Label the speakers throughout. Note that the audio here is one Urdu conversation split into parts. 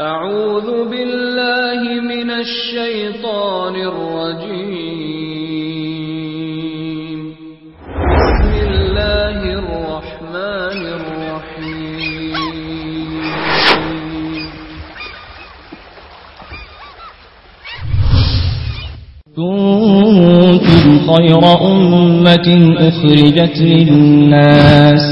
Speaker 1: أعوذ بالله من الشيطان الرجيم بسم الله الرحمن الرحيم كنت خير أمة أخرجت للناس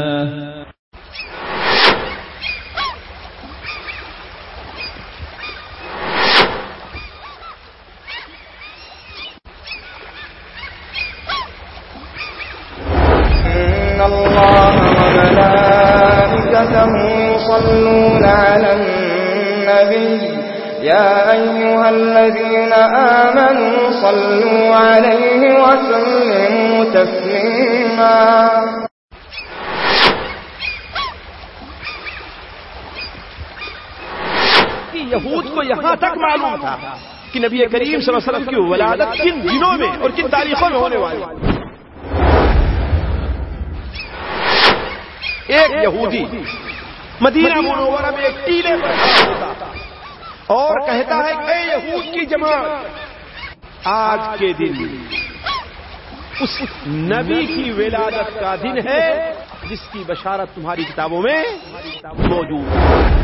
Speaker 2: نبی کریم صلی اللہ علیہ وسلم کی ولادت کن دنوں میں اور کن تاریخوں میں ہونے والی ایک یہودی مدینہ منورہ میں ایک ٹیلے پر اور کہتا ہے اے یہود کی جماعت آج کے دن اس نبی کی ولادت کا دن ہے جس کی بشارت تمہاری کتابوں میں موجود ہے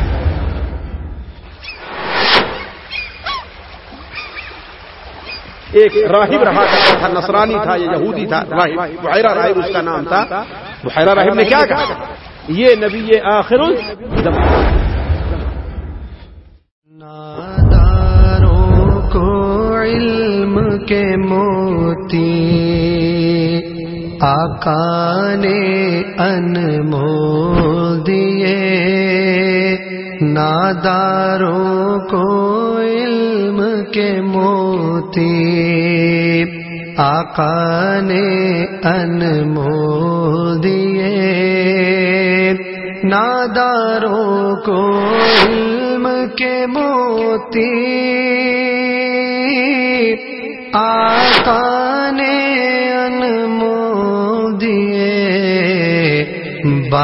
Speaker 2: ایک راہب رہا کرتا تھا نصرانی تھا یہودی تھا راہب راہب بحیرہ اس کا نام تھا بحیرہ راہب نے کیا کہا یہ نبی آخر
Speaker 1: ناداروں کو علم کے موتی آکان نے ان مو دیے ناداروں کو علم کے موتی آقا نے انمول دیے ناداروں کو علم کے موتی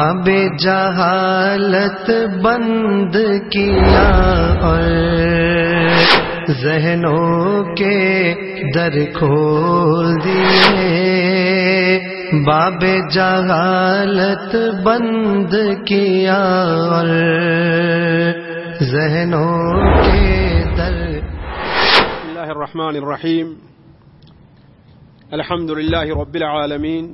Speaker 1: باب جہالت بند کیا اور ذہنوں کے در کھول دیے باب جہالت بند کیا اور ذہنوں کے
Speaker 2: در اللہ الرحمن الرحیم الحمد للہ رب العالمین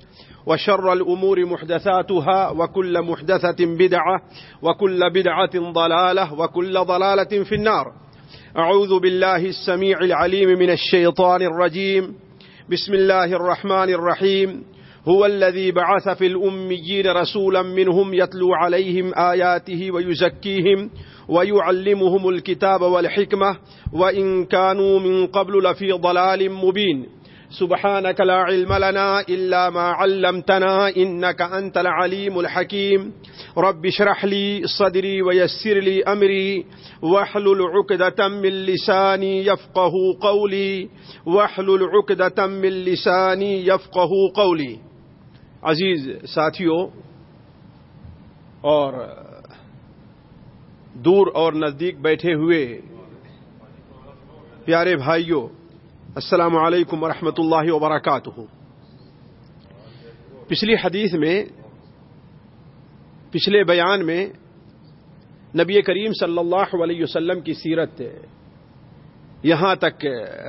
Speaker 2: وشر الأمور محدثاتها وكل محدثة بدعة وكل بدعة ضلالة وكل ضلالة في النار أعوذ بالله السميع العليم من الشيطان الرجيم بسم الله الرحمن الرحيم هو الذي بعث في الأميين رسولا منهم يتلو عليهم آياته ويزكيهم ويعلمهم الكتاب والحكمة وإن كانوا من قبل لفي ضلال مبين سبحانك لا علم لنا إلا ما علمتنا إنك أنت العليم الحكيم رب شرح لي صدري ويسر لي أمري وحل الرق دتم علیسانی یفقلی وحل الرق دتم علیسانی یف قہو کو عزیز ساتھیوں اور دور اور نزدیک بیٹھے ہوئے پیارے بھائیوں السلام علیکم ورحمۃ اللہ وبرکاتہ پچھلی حدیث میں پچھلے بیان میں نبی کریم صلی اللہ علیہ وسلم کی سیرت یہاں تک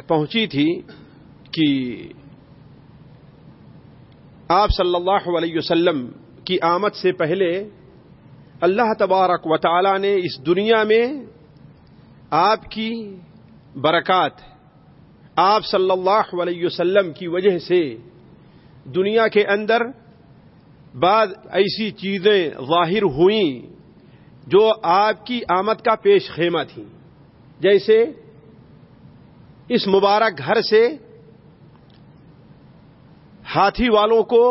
Speaker 2: پہنچی تھی کہ آپ صلی اللہ علیہ وسلم کی آمد سے پہلے اللہ تبارک و تعالی نے اس دنیا میں آپ کی برکات آپ صلی اللہ علیہ وسلم کی وجہ سے دنیا کے اندر بعض ایسی چیزیں ظاہر ہوئیں جو آپ کی آمد کا پیش خیمہ تھیں جیسے اس مبارک گھر سے ہاتھی والوں کو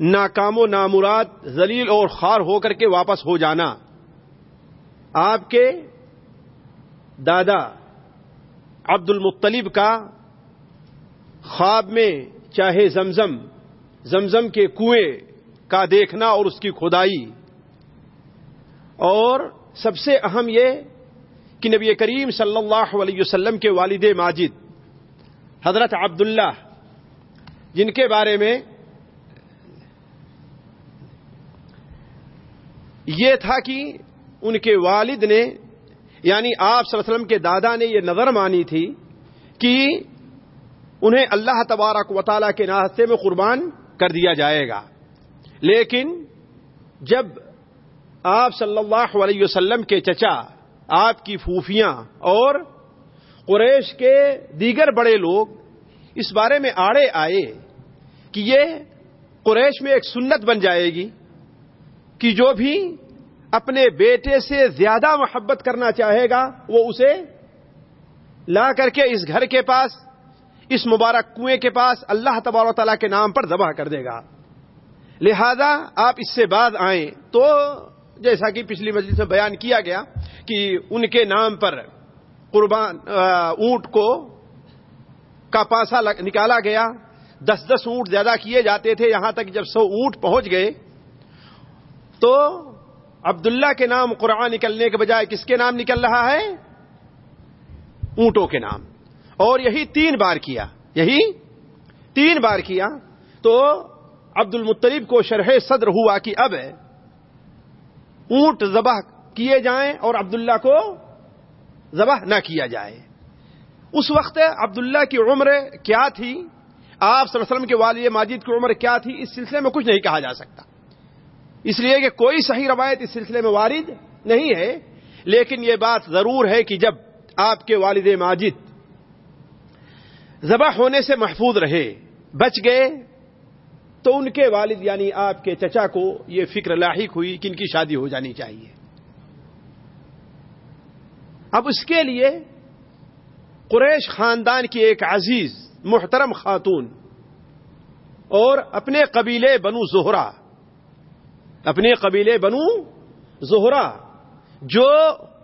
Speaker 2: ناکام و نامراد ذلیل اور خار ہو کر کے واپس ہو جانا آپ کے دادا عبد المطلب کا خواب میں چاہے زمزم زمزم کے کنویں کا دیکھنا اور اس کی کھدائی اور سب سے اہم یہ کہ نبی کریم صلی اللہ علیہ وسلم کے والد ماجد حضرت عبداللہ جن کے بارے میں یہ تھا کہ ان کے والد نے یعنی آپ صلی اللہ علیہ وسلم کے دادا نے یہ نظر مانی تھی کہ انہیں اللہ تبارک و تعالیٰ کے ناستے میں قربان کر دیا جائے گا لیکن جب آپ صلی اللہ علیہ وسلم کے چچا آپ کی پھوفیاں اور قریش کے دیگر بڑے لوگ اس بارے میں آڑے آئے کہ یہ قریش میں ایک سنت بن جائے گی کہ جو بھی اپنے بیٹے سے زیادہ محبت کرنا چاہے گا وہ اسے لا کر کے اس گھر کے پاس اس مبارک کنویں کے پاس اللہ تبار و تعالیٰ کے نام پر دبا کر دے گا لہذا آپ اس سے بعد آئیں تو جیسا کہ پچھلی مجلس میں بیان کیا گیا کہ ان کے نام پر قربان اونٹ کو کا پاسا نکالا گیا دس دس اونٹ زیادہ کیے جاتے تھے یہاں تک جب سو اونٹ پہنچ گئے تو عبداللہ کے نام قرآن نکلنے کے بجائے کس کے نام نکل رہا ہے اونٹوں کے نام اور یہی تین بار کیا یہی تین بار کیا تو عبد المطلیب کو شرح صدر ہوا کہ اب اونٹ ذبح کیے جائیں اور عبداللہ کو ذبح نہ کیا جائے اس وقت عبداللہ کی عمر کیا تھی آپ صلی اللہ علیہ وسلم کے والد ماجد کی عمر کیا تھی اس سلسلے میں کچھ نہیں کہا جا سکتا اس لیے کہ کوئی صحیح روایت اس سلسلے میں وارد نہیں ہے لیکن یہ بات ضرور ہے کہ جب آپ کے والد ماجد ذبح ہونے سے محفوظ رہے بچ گئے تو ان کے والد یعنی آپ کے چچا کو یہ فکر لاحق ہوئی کہ ان کی شادی ہو جانی چاہیے اب اس کے لیے قریش خاندان کی ایک عزیز محترم خاتون اور اپنے قبیلے بنو زہرا اپنے قبیلے بنو زہرا جو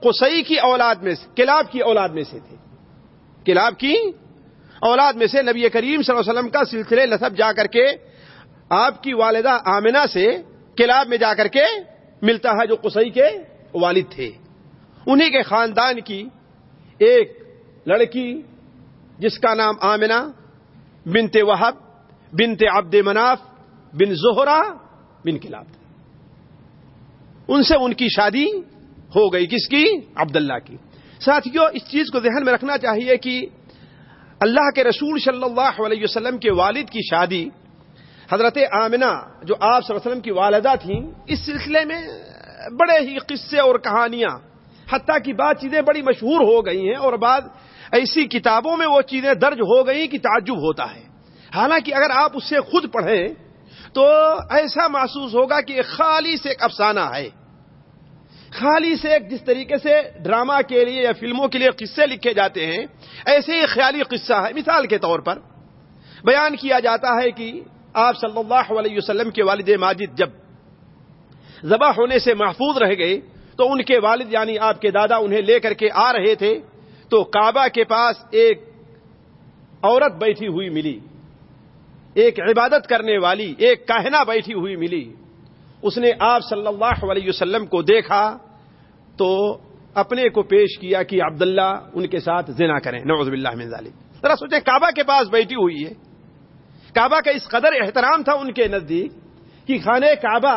Speaker 2: کسئی کی اولاد میں سے کلاب کی اولاد میں سے تھے کلاب کی اولاد میں سے نبی کریم صلی اللہ علیہ وسلم کا سلسلے نصب جا کر کے آپ کی والدہ آمنا سے کلاب میں جا کر کے ملتا ہے جو کسئی کے والد تھے انہیں کے خاندان کی ایک لڑکی جس کا نام آمنا بنتے وہب بنتے آبد مناف بن زہرا بن کلاب تھا ان سے ان کی شادی ہو گئی کس کی عبداللہ کی ساتھیوں اس چیز کو ذہن میں رکھنا چاہیے کہ اللہ کے رسول صلی اللہ علیہ وسلم کے والد کی شادی حضرت آمنا جو آپ صلی اللہ علیہ وسلم کی والدہ تھیں اس سلسلے میں بڑے ہی قصے اور کہانیاں حتیٰ کی بات چیزیں بڑی مشہور ہو گئی ہیں اور بعد ایسی کتابوں میں وہ چیزیں درج ہو گئی کہ تعجب ہوتا ہے حالانکہ اگر آپ اس سے خود پڑھیں تو ایسا محسوس ہوگا کہ خالی سے ایک افسانہ ہے خالی سے ایک جس طریقے سے ڈرامہ کے لیے یا فلموں کے لیے قصے لکھے جاتے ہیں ایسے ہی خیالی قصہ ہے مثال کے طور پر بیان کیا جاتا ہے کہ آپ صلی اللہ علیہ وسلم کے والد ماجد جب ذبح ہونے سے محفوظ رہ گئے تو ان کے والد یعنی آپ کے دادا انہیں لے کر کے آ رہے تھے تو کعبہ کے پاس ایک عورت بیٹھی ہوئی ملی ایک عبادت کرنے والی ایک کہنا بیٹھی ہوئی ملی اس نے آپ صلی اللہ علیہ وسلم کو دیکھا تو اپنے کو پیش کیا کہ عبداللہ ان کے ساتھ زنا کریں ظالم ذرا سوچیں کعبہ کے پاس بیٹھی ہوئی ہے کعبہ کا اس قدر احترام تھا ان کے نزدیک کہ خانے کعبہ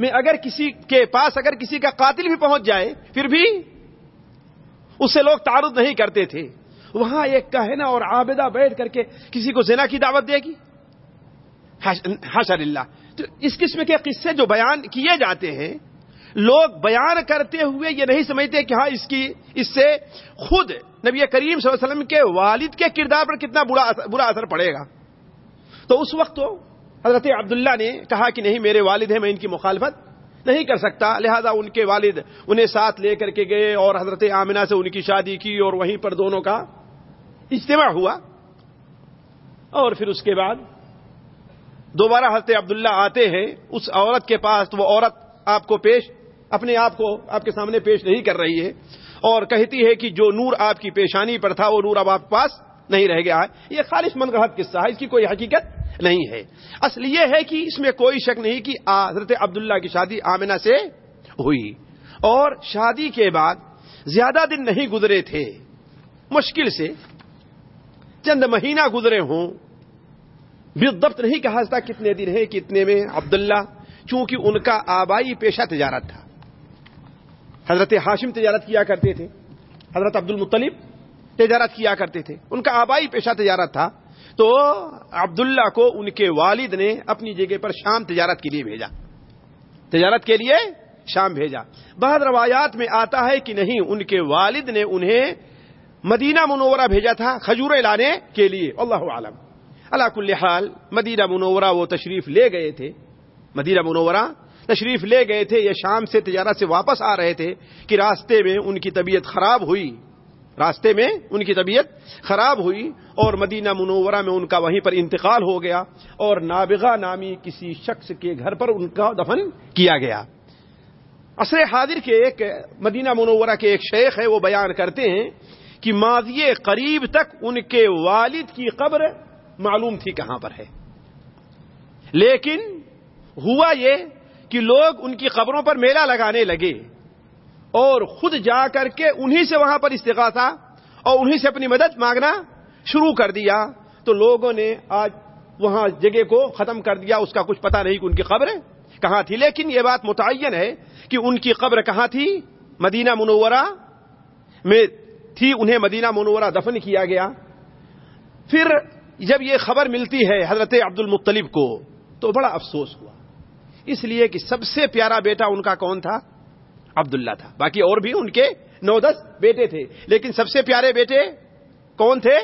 Speaker 2: میں اگر کسی کے پاس اگر کسی کا قاتل بھی پہنچ جائے پھر بھی اس سے لوگ تعارف نہیں کرتے تھے وہاں ایک کہنا اور آبدہ بیٹھ کر کے کسی کو زنا کی دعوت دے گی اللہ تو اس قسم کے قصے جو بیان کیے جاتے ہیں لوگ بیان کرتے ہوئے یہ نہیں سمجھتے کہ ہاں اس کی اس سے خود نبی کریم صلی اللہ علیہ وسلم کے والد کے کردار پر کتنا برا اثر پڑے گا تو اس وقت تو حضرت عبداللہ نے کہا کہ نہیں میرے والد ہیں میں ان کی مخالفت نہیں کر سکتا لہذا ان کے والد انہیں ساتھ لے کر کے گئے اور حضرت آمنا سے ان کی شادی کی اور وہیں پر دونوں کا اجتماع ہوا اور پھر اس کے بعد دوبارہ حضرت عبداللہ آتے ہیں اس عورت کے پاس تو وہ عورت آپ کو پیش اپنے آپ کو آپ کے سامنے پیش نہیں کر رہی ہے اور کہتی ہے کہ جو نور آپ کی پیشانی پر تھا وہ نور اب آپ کے پاس نہیں رہ گیا ہے یہ خالص من راہد قصہ ہے اس کی کوئی حقیقت نہیں ہے اصل یہ ہے کہ اس میں کوئی شک نہیں کہ حضرت عبداللہ کی شادی آمنا سے ہوئی اور شادی کے بعد زیادہ دن نہیں گزرے تھے مشکل سے چند مہینہ گزرے ہوں نہیں کہا تھا کتنے دن ہے کتنے میں عبداللہ چونکہ ان کا آبائی پیشہ تجارت تھا حضرت ہاشم تجارت کیا کرتے تھے حضرت عبد المطلب تجارت کیا کرتے تھے ان کا آبائی پیشہ تجارت تھا تو عبداللہ کو ان کے والد نے اپنی جگہ پر شام تجارت کے لیے بھیجا تجارت کے لیے شام بھیجا بعد روایات میں آتا ہے کہ نہیں ان کے والد نے انہیں مدینہ منورہ بھیجا تھا کھجورے لانے کے لیے اللہ عالم اللہ کل حال مدینہ منورہ وہ تشریف لے گئے تھے مدینہ منورہ تشریف لے گئے تھے یا شام سے تجارت سے واپس آ رہے تھے کہ راستے میں ان کی طبیعت خراب ہوئی راستے میں ان کی طبیعت خراب ہوئی اور مدینہ منورہ میں ان کا وہیں پر انتقال ہو گیا اور نابغہ نامی کسی شخص کے گھر پر ان کا دفن کیا گیا عصر حاضر کے ایک مدینہ منورہ کے ایک شیخ ہے وہ بیان کرتے ہیں کہ ماضی قریب تک ان کے والد کی قبر معلوم تھی کہاں پر ہے لیکن ہوا یہ کہ لوگ ان کی قبروں پر میلہ لگانے لگے اور خود جا کر کے انہی سے وہاں پر استغاثہ اور انہی سے اپنی مدد مانگنا شروع کر دیا تو لوگوں نے آج وہاں جگہ کو ختم کر دیا اس کا کچھ پتا نہیں کہ ان کی قبر کہاں تھی لیکن یہ بات متعین ہے کہ ان کی قبر کہاں تھی مدینہ منورہ میں تھی انہیں مدینہ منورہ دفن کیا گیا پھر جب یہ خبر ملتی ہے حضرت عبد المطلب کو تو بڑا افسوس ہوا اس لیے کہ سب سے پیارا بیٹا ان کا کون تھا عبداللہ تھا باقی اور بھی ان کے نو دس بیٹے تھے لیکن سب سے پیارے بیٹے کون تھے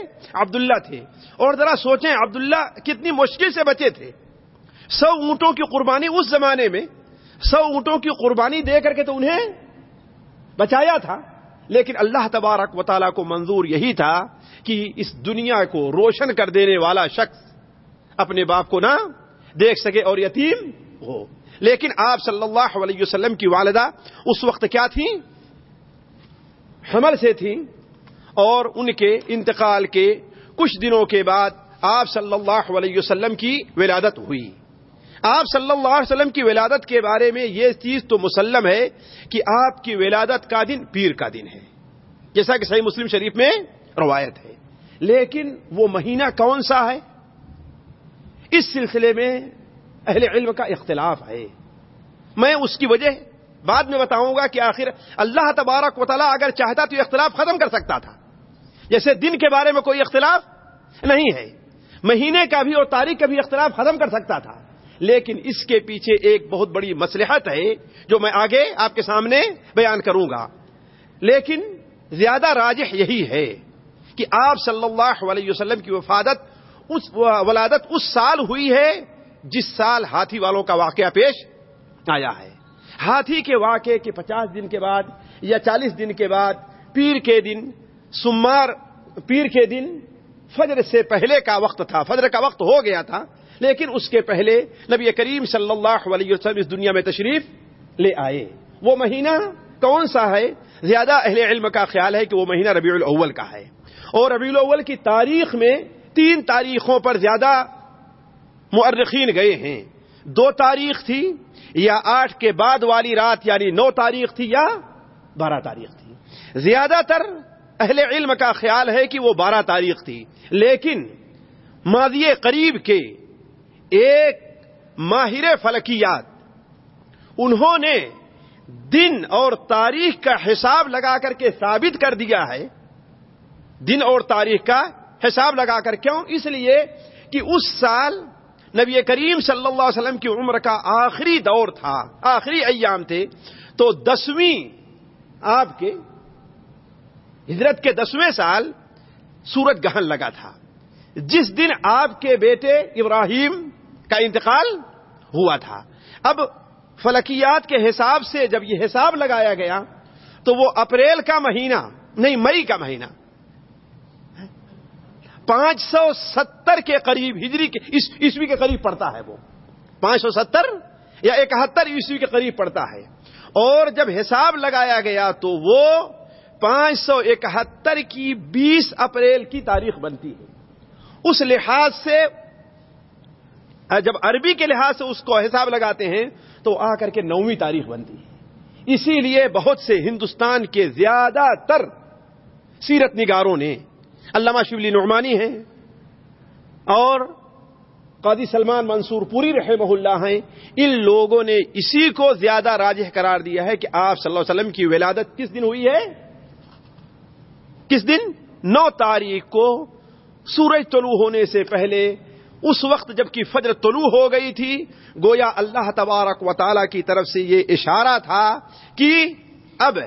Speaker 2: عبداللہ تھے اور ذرا سوچیں عبداللہ کتنی مشکل سے بچے تھے سو اونٹوں کی قربانی اس زمانے میں سو اونٹوں کی قربانی دے کر کے تو انہیں بچایا تھا لیکن اللہ تبارک و تعالیٰ کو منظور یہی تھا کہ اس دنیا کو روشن کر دینے والا شخص اپنے باپ کو نہ دیکھ سکے اور یتیم ہو لیکن آپ صلی اللہ علیہ وسلم کی والدہ اس وقت کیا تھی حمل سے تھی اور ان کے انتقال کے کچھ دنوں کے بعد آپ صلی اللہ علیہ وسلم کی ولادت ہوئی آپ صلی اللہ علیہ وسلم کی ولادت کے بارے میں یہ چیز تو مسلم ہے کہ آپ کی ولادت کا دن پیر کا دن ہے جیسا کہ صحیح مسلم شریف میں روایت ہے لیکن وہ مہینہ کون سا ہے اس سلسلے میں اہل علم کا اختلاف ہے میں اس کی وجہ بعد میں بتاؤں گا کہ آخر اللہ تبارک و تعالیٰ اگر چاہتا تو یہ اختلاف ختم کر سکتا تھا جیسے دن کے بارے میں کوئی اختلاف نہیں ہے مہینے کا بھی اور تاریخ کا بھی اختلاف ختم کر سکتا تھا لیکن اس کے پیچھے ایک بہت بڑی مسلحت ہے جو میں آگے آپ کے سامنے بیان کروں گا لیکن زیادہ راجح یہی ہے کہ آپ صلی اللہ علیہ وسلم کی وفادت اس ولادت اس سال ہوئی ہے جس سال ہاتھی والوں کا واقعہ پیش آیا ہے ہاتھی کے واقعے کے پچاس دن کے بعد یا چالیس دن کے بعد پیر کے دن سمار پیر کے دن فجر سے پہلے کا وقت تھا فجر کا وقت ہو گیا تھا لیکن اس کے پہلے نبی کریم صلی اللہ علیہ وسلم اس دنیا میں تشریف لے آئے وہ مہینہ کون سا ہے زیادہ اہل علم کا خیال ہے کہ وہ مہینہ ربیع الاول کا ہے اور ربیع الاول کی تاریخ میں تین تاریخوں پر زیادہ مرخین گئے ہیں دو تاریخ تھی یا آٹھ کے بعد والی رات یعنی نو تاریخ تھی یا بارہ تاریخ تھی زیادہ تر اہل علم کا خیال ہے کہ وہ بارہ تاریخ تھی لیکن ماضی قریب کے ایک ماہر فلکیات انہوں نے دن اور تاریخ کا حساب لگا کر کے ثابت کر دیا ہے دن اور تاریخ کا حساب لگا کر کیوں اس لیے کہ اس سال نبی کریم صلی اللہ علیہ وسلم کی عمر کا آخری دور تھا آخری ایام تھے تو دسویں آپ کے ہجرت کے دسویں سال سورج گہن لگا تھا جس دن آپ کے بیٹے ابراہیم کا انتقال ہوا تھا اب فلکیات کے حساب سے جب یہ حساب لگایا گیا تو وہ اپریل کا مہینہ نہیں مئی کا مہینہ پانچ سو ستر کے قریب ہجری کے عیسوی کے قریب پڑتا ہے وہ پانچ سو ستر یا اکہتر عیسوی کے قریب پڑتا ہے اور جب حساب لگایا گیا تو وہ پانچ سو اکہتر کی بیس اپریل کی تاریخ بنتی ہے اس لحاظ سے جب عربی کے لحاظ سے اس کو حساب لگاتے ہیں تو آ کر کے نویں تاریخ بنتی ہے اسی لیے بہت سے ہندوستان کے زیادہ تر سیرت نگاروں نے علامہ شبلی نعمانی ہیں اور قادی سلمان منصور پوری رحمہ اللہ ہیں ان لوگوں نے اسی کو زیادہ راجح قرار دیا ہے کہ آپ صلی اللہ علیہ وسلم کی ولادت کس دن ہوئی ہے کس دن نو تاریخ کو سورج طلوع ہونے سے پہلے اس وقت جبکہ فجر طلوع ہو گئی تھی گویا اللہ تبارک و تعالی کی طرف سے یہ اشارہ تھا کہ اب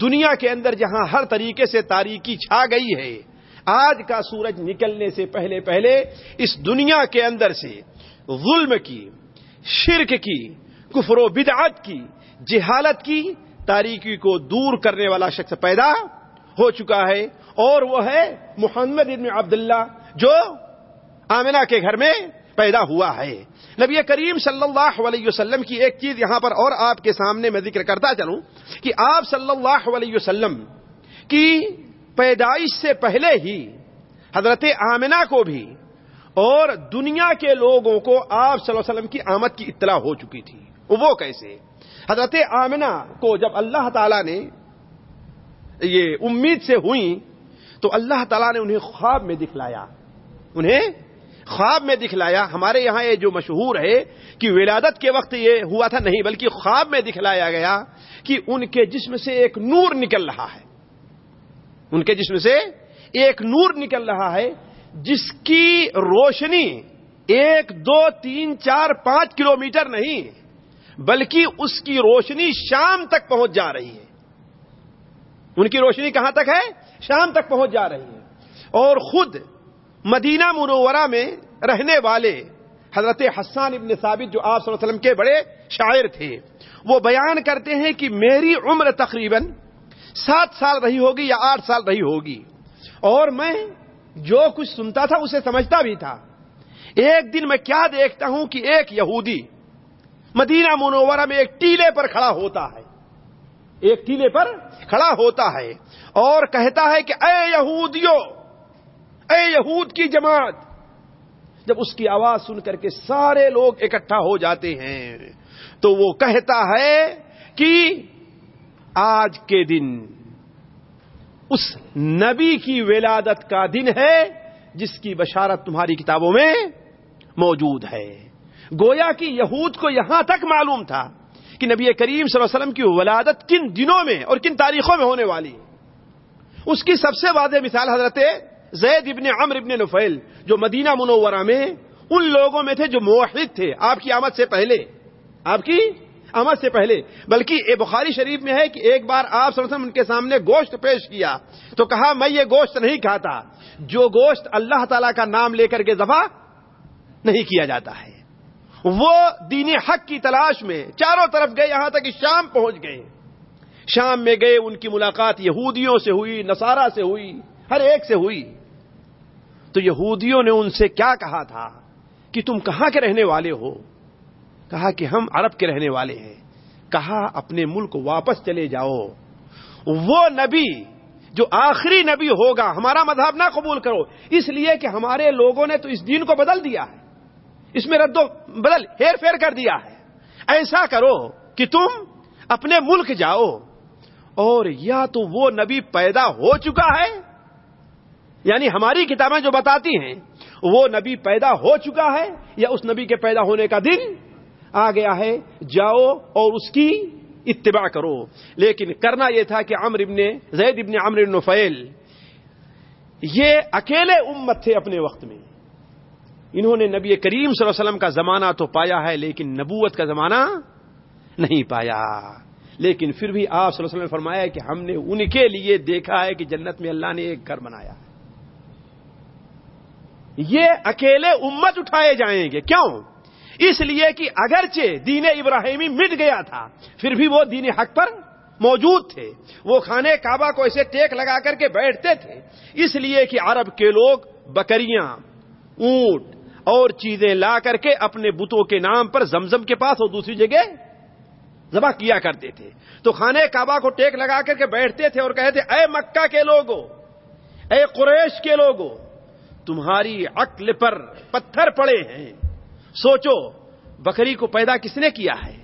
Speaker 2: دنیا کے اندر جہاں ہر طریقے سے تاریخی چھا گئی ہے آج کا سورج نکلنے سے پہلے پہلے اس دنیا کے اندر سے ظلم کی شرک کی کفر و بدعت کی جہالت کی تاریخی کو دور کرنے والا شخص پیدا ہو چکا ہے اور وہ ہے محمد ابن عبداللہ جو آمنا کے گھر میں پیدا ہوا ہے نبی کریم صلی اللہ علیہ وسلم کی ایک چیز یہاں پر اور آپ کے سامنے میں ذکر کرتا چلوں کہ آپ صلی اللہ علیہ وسلم کی پیدائش سے پہلے ہی حضرت آمنا کو بھی اور دنیا کے لوگوں کو آپ صلی اللہ علیہ وسلم کی آمد کی اطلاع ہو چکی تھی وہ کیسے حضرت آمنا کو جب اللہ تعالی نے یہ امید سے ہوئی تو اللہ تعالیٰ نے انہیں خواب میں دکھلایا انہیں خواب میں دکھلایا ہمارے یہاں یہ جو مشہور ہے کہ ولادت کے وقت یہ ہوا تھا نہیں بلکہ خواب میں دکھلایا گیا کہ ان کے جسم سے ایک نور نکل رہا ہے ان کے جسم سے ایک نور نکل رہا ہے جس کی روشنی ایک دو تین چار پانچ کلو میٹر نہیں بلکہ اس کی روشنی شام تک پہنچ جا رہی ہے ان کی روشنی کہاں تک ہے شام تک پہنچ جا رہی ہے اور خود مدینہ منورہ میں رہنے والے حضرت حسان ابن ثابت جو آپ صلی اللہ علیہ وسلم کے بڑے شاعر تھے وہ بیان کرتے ہیں کہ میری عمر تقریباً سات سال رہی ہوگی یا آٹھ سال رہی ہوگی اور میں جو کچھ سنتا تھا اسے سمجھتا بھی تھا ایک دن میں کیا دیکھتا ہوں کہ ایک یہودی مدینہ منورہ میں ایک ٹیلے پر کھڑا ہوتا ہے ایک ٹیلے پر کھڑا ہوتا ہے اور کہتا ہے کہ اے یہودیوں اے یہود کی جماعت جب اس کی آواز سن کر کے سارے لوگ اکٹھا ہو جاتے ہیں تو وہ کہتا ہے کہ آج کے دن اس نبی کی ولادت کا دن ہے جس کی بشارت تمہاری کتابوں میں موجود ہے گویا کی یہود کو یہاں تک معلوم تھا کہ نبی کریم صلی اللہ علیہ وسلم کی ولادت کن دنوں میں اور کن تاریخوں میں ہونے والی اس کی سب سے واضح مثال حضرت زید ابن عمر ابن نفیل جو مدینہ منورہ میں ان لوگوں میں تھے جو موحد تھے آپ کی آمد سے پہلے آپ کی آمد سے پہلے بلکہ بخاری شریف میں ہے کہ ایک بار آپ وسلم ان کے سامنے گوشت پیش کیا تو کہا میں یہ گوشت نہیں کھاتا جو گوشت اللہ تعالی کا نام لے کر کے ذبح نہیں کیا جاتا ہے وہ دین حق کی تلاش میں چاروں طرف گئے یہاں تک کہ شام پہنچ گئے شام میں گئے ان کی ملاقات یہودیوں سے ہوئی نصارہ سے ہوئی ہر ایک سے ہوئی تو یہودیوں نے ان سے کیا کہا تھا کہ تم کہاں کے رہنے والے ہو کہا کہ ہم عرب کے رہنے والے ہیں کہا اپنے ملک واپس چلے جاؤ وہ نبی جو آخری نبی ہوگا ہمارا مذہب نہ قبول کرو اس لیے کہ ہمارے لوگوں نے تو اس دین کو بدل دیا ہے اس میں ردو بدل ہیر پھیر کر دیا ہے ایسا کرو کہ تم اپنے ملک جاؤ اور یا تو وہ نبی پیدا ہو چکا ہے یعنی ہماری کتابیں جو بتاتی ہیں وہ نبی پیدا ہو چکا ہے یا اس نبی کے پیدا ہونے کا دن آ گیا ہے جاؤ اور اس کی اتباع کرو لیکن کرنا یہ تھا کہ عمر ابن زید ابن ابن فیل یہ اکیلے امت تھے اپنے وقت میں انہوں نے نبی کریم صلی اللہ علیہ وسلم کا زمانہ تو پایا ہے لیکن نبوت کا زمانہ نہیں پایا لیکن پھر بھی آپ صلی اللہ علیہ وسلم نے فرمایا کہ ہم نے ان کے لیے دیکھا ہے کہ جنت میں اللہ نے ایک گھر بنایا ہے یہ اکیلے امت اٹھائے جائیں گے کیوں اس لیے کہ اگرچہ دین ابراہیمی مٹ گیا تھا پھر بھی وہ دین حق پر موجود تھے وہ کھانے کعبہ کو ایسے ٹیک لگا کر کے بیٹھتے تھے اس لیے کہ عرب کے لوگ بکریاں اونٹ اور چیزیں لا کر کے اپنے بتوں کے نام پر زمزم کے پاس اور دوسری جگہ ذبح کیا کرتے تھے تو خانے کعبہ کو ٹیک لگا کر کے بیٹھتے تھے اور کہتے اے مکہ کے لوگوں اے قریش کے لوگوں تمہاری عقل پر پتھر پڑے ہیں سوچو بکری کو پیدا کس نے کیا ہے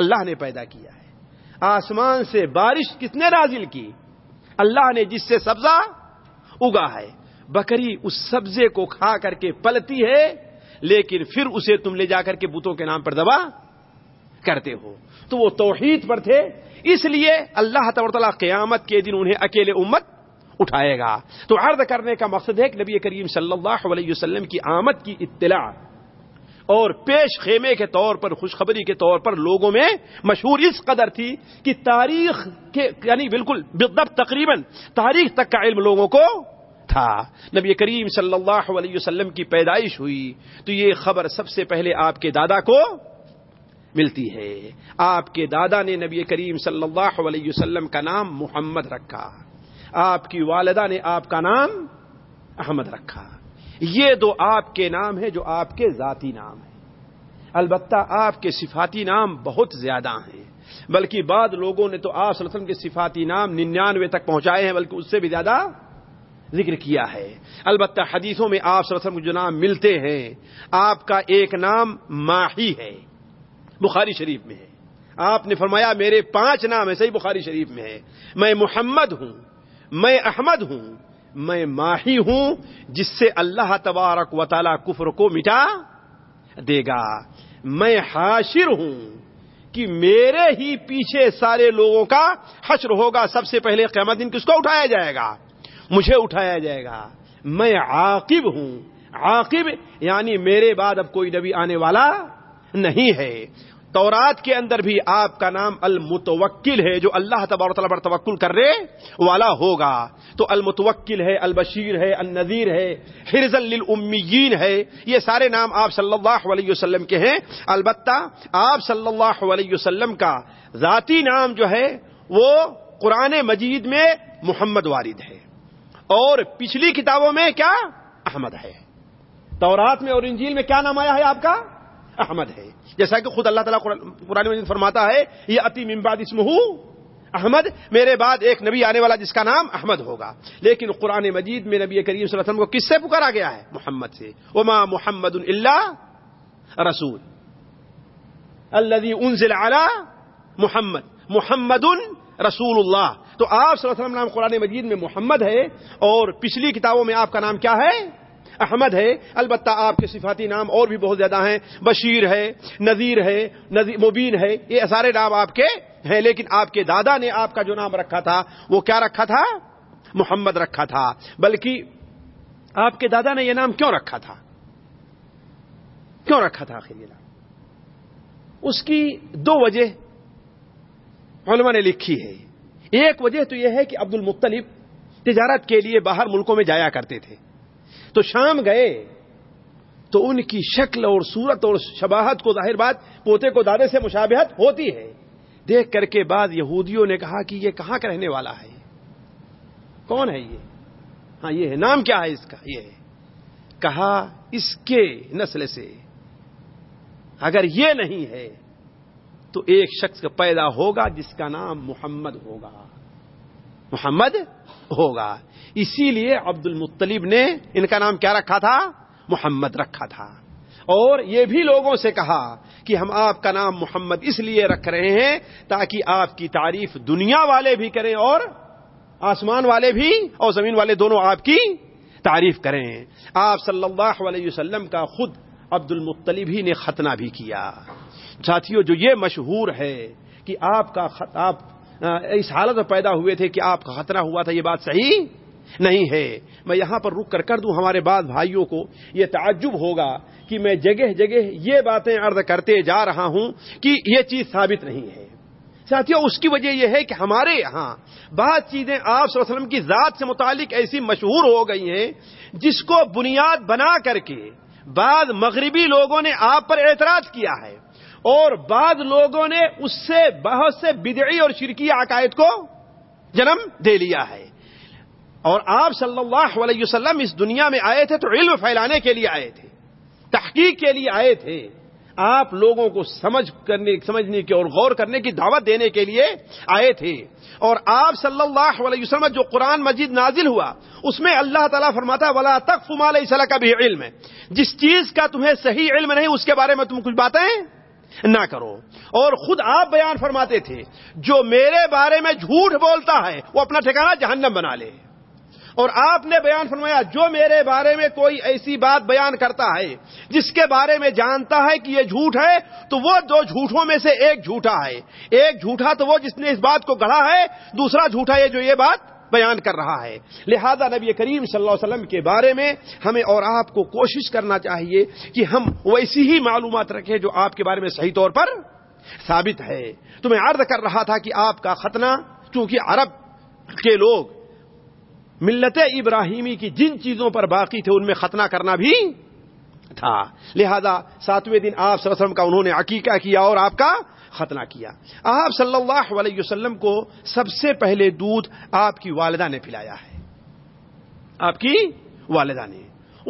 Speaker 2: اللہ نے پیدا کیا ہے آسمان سے بارش کس نے نازل کی اللہ نے جس سے سبزہ اگا ہے بکری اس سبزے کو کھا کر کے پلتی ہے لیکن پھر اسے تم لے جا کر کے بتوں کے نام پر دبا کرتے ہو تو وہ توحید پر تھے اس لیے اللہ تورت قیامت کے دن انہیں اکیلے امت اٹھائے گا تو عرض کرنے کا مقصد ہے کہ نبی کریم صلی اللہ علیہ وسلم کی آمد کی اطلاع اور پیش خیمے کے طور پر خوشخبری کے طور پر لوگوں میں مشہور اس قدر تھی کہ تاریخ کے یعنی بالکل تاریخ تک کا علم لوگوں کو تھا نبی کریم صلی اللہ علیہ وسلم کی پیدائش ہوئی تو یہ خبر سب سے پہلے آپ کے دادا کو ملتی ہے آپ کے دادا نے نبی کریم صلی اللہ علیہ وسلم کا نام محمد رکھا آپ کی والدہ نے آپ کا نام احمد رکھا یہ دو آپ کے نام ہیں جو آپ کے ذاتی نام ہیں البتہ آپ کے صفاتی نام بہت زیادہ ہیں بلکہ بعد لوگوں نے تو آپ صلی اللہ علیہ وسلم کے صفاتی نام ننانوے تک پہنچائے ہیں بلکہ اس سے بھی زیادہ ذکر کیا ہے البتہ حدیثوں میں آپ صلی علیہ وسلم کو جو نام ملتے ہیں آپ کا ایک نام ماہی ہے بخاری شریف میں ہے آپ نے فرمایا میرے پانچ نام ہیں صحیح بخاری شریف میں ہے میں محمد ہوں میں احمد ہوں میں ماہی ہوں جس سے اللہ تبارک و تعالی کفر کو مٹا دے گا میں حاشر ہوں کہ میرے ہی پیچھے سارے لوگوں کا حشر ہوگا سب سے پہلے قیامت دن کس کو اٹھایا جائے گا مجھے اٹھایا جائے گا میں عاقب ہوں عاقب یعنی میرے بعد اب کوئی نبی آنے والا نہیں ہے تورات کے اندر بھی آپ کا نام المتوکل ہے جو اللہ تبار پر توکل کر رہے والا ہوگا تو المتوکل ہے البشیر ہے النذیر ہے حرز للامیین ہے یہ سارے نام آپ صلی اللہ علیہ وسلم کے ہیں البتہ آپ صلی اللہ علیہ وسلم کا ذاتی نام جو ہے وہ قرآن مجید میں محمد وارد ہے اور پچھلی کتابوں میں کیا احمد ہے تورات میں اور انجیل میں کیا نام آیا ہے آپ کا احمد ہے جیسا کہ خود اللہ تعالیٰ قرآن مجید فرماتا ہے یہ اتی ممباد اسم احمد میرے بعد ایک نبی آنے والا جس کا نام احمد ہوگا لیکن قرآن مجید میں نبی کریم صلی اللہ علیہ وسلم کو کس سے پکارا گیا ہے محمد سے وما محمد اللہ رسول اللہ محمد محمد رسول اللہ تو آپ صلی اللہ علیہ وسلم نام قرآن مجید میں محمد ہے اور پچھلی کتابوں میں آپ کا نام کیا ہے احمد ہے البتہ آپ کے صفاتی نام اور بھی بہت زیادہ ہیں بشیر ہے نذیر ہے نذیر مبین ہے یہ سارے نام آپ کے ہیں لیکن آپ کے دادا نے آپ کا جو نام رکھا تھا وہ کیا رکھا تھا محمد رکھا تھا بلکہ آپ کے دادا نے یہ نام کیوں رکھا تھا کیوں رکھا تھا آخر یہ نام اس کی دو وجہ علماء نے لکھی ہے ایک وجہ تو یہ ہے کہ عبد المختلف تجارت کے لیے باہر ملکوں میں جایا کرتے تھے تو شام گئے تو ان کی شکل اور صورت اور شباہت کو ظاہر بات پوتے کو دادے سے مشابہت ہوتی ہے دیکھ کر کے بعد یہودیوں نے کہا کہ یہ کہاں کا رہنے والا ہے کون ہے یہ ہاں یہ ہے نام کیا ہے اس کا یہ کہا اس کے نسل سے اگر یہ نہیں ہے تو ایک شخص پیدا ہوگا جس کا نام محمد ہوگا محمد ہوگا اسی لیے عبد المطلیب نے ان کا نام کیا رکھا تھا محمد رکھا تھا اور یہ بھی لوگوں سے کہا کہ ہم آپ کا نام محمد اس لیے رکھ رہے ہیں تاکہ آپ کی تعریف دنیا والے بھی کریں اور آسمان والے بھی اور زمین والے دونوں آپ کی تعریف کریں آپ صلی اللہ علیہ وسلم کا خود عبد المطلب ہی نے ختنہ بھی کیا ساتھیوں جو یہ مشہور ہے کہ آپ کا خط آپ اس حالت میں پیدا ہوئے تھے کہ آپ کا خطرہ ہوا تھا یہ بات صحیح نہیں ہے میں یہاں پر رک کر کر دوں ہمارے بعد بھائیوں کو یہ تعجب ہوگا کہ میں جگہ جگہ یہ باتیں عرض کرتے جا رہا ہوں کہ یہ چیز ثابت نہیں ہے ساتھیوں اس کی وجہ یہ ہے کہ ہمارے یہاں بعض چیزیں آپ صلی اللہ علیہ وسلم کی ذات سے متعلق ایسی مشہور ہو گئی ہیں جس کو بنیاد بنا کر کے بعض مغربی لوگوں نے آپ پر اعتراض کیا ہے اور بعض لوگوں نے اس سے بہت سے بدعی اور شرکی عقائد کو جنم دے لیا ہے اور آپ صلی اللہ علیہ وسلم اس دنیا میں آئے تھے تو علم پھیلانے کے لیے آئے تھے تحقیق کے لیے آئے تھے آپ لوگوں کو سمجھ کرنے سمجھنے کی اور غور کرنے کی دعوت دینے کے لیے آئے تھے اور آپ صلی اللہ علیہ وسلم جو قرآن مجید نازل ہوا اس میں اللہ تعالیٰ فرماتا ولا تک فمال کا بھی علم ہے جس چیز کا تمہیں صحیح علم نہیں اس کے بارے میں تم کچھ باتیں نہ کرو اور خود آپ بیان فرماتے تھے جو میرے بارے میں جھوٹ بولتا ہے وہ اپنا ٹھکانا جہنم بنا لے اور آپ نے بیان فرمایا جو میرے بارے میں کوئی ایسی بات بیان کرتا ہے جس کے بارے میں جانتا ہے کہ یہ جھوٹ ہے تو وہ دو جھوٹوں میں سے ایک جھوٹا ہے ایک جھوٹا تو وہ جس نے اس بات کو گڑھا ہے دوسرا جھوٹا یہ جو یہ بات بیان کر رہا ہے لہذا نبی کریم صلی اللہ علیہ وسلم کے بارے میں ہمیں اور آپ کو کوشش کرنا چاہیے کہ ہم ویسی ہی معلومات رکھیں جو آپ کے بارے میں صحیح طور پر ثابت ہے تو میں عرض کر رہا تھا کہ آپ کا ختنہ چونکہ عرب کے لوگ ملت ابراہیمی کی جن چیزوں پر باقی تھے ان میں ختنہ کرنا بھی تھا لہذا ساتویں دن آپ صلی اللہ علیہ وسلم کا انہوں نے عقیقہ کیا اور آپ کا ختنہ کیا آپ صلی اللہ علیہ وسلم کو سب سے پہلے دودھ آپ کی والدہ نے پلایا ہے آپ کی والدہ نے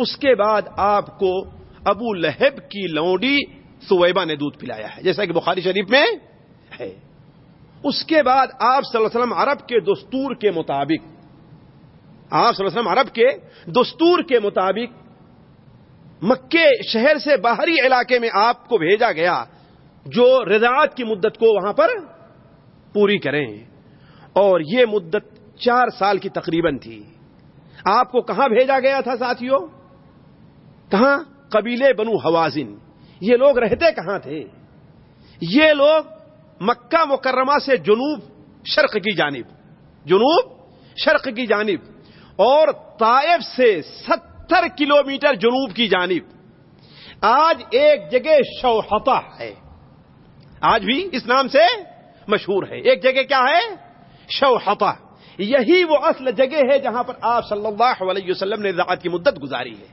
Speaker 2: اس کے بعد آپ کو ابو لہب کی لونڈی سویبا نے دودھ پلایا ہے جیسا کہ بخاری شریف میں ہے اس کے بعد آپ صلی اللہ علیہ وسلم عرب کے دستور کے مطابق آپ صلی اللہ علیہ وسلم عرب کے دستور کے مطابق مکے شہر سے باہری علاقے میں آپ کو بھیجا گیا جو رضاعت کی مدت کو وہاں پر پوری کریں اور یہ مدت چار سال کی تقریباً تھی آپ کو کہاں بھیجا گیا تھا ساتھیوں کہاں قبیلے بنو حوازن یہ لوگ رہتے کہاں تھے یہ لوگ مکہ مکرمہ سے جنوب شرق کی جانب جنوب شرق کی جانب اور طائف سے ستر کلومیٹر جنوب کی جانب آج ایک جگہ شوہتا ہے آج بھی اس نام سے مشہور ہے ایک جگہ کیا ہے شوہتا یہی وہ اصل جگہ ہے جہاں پر آپ صلی اللہ علیہ وسلم نے رات کی مدت گزاری ہے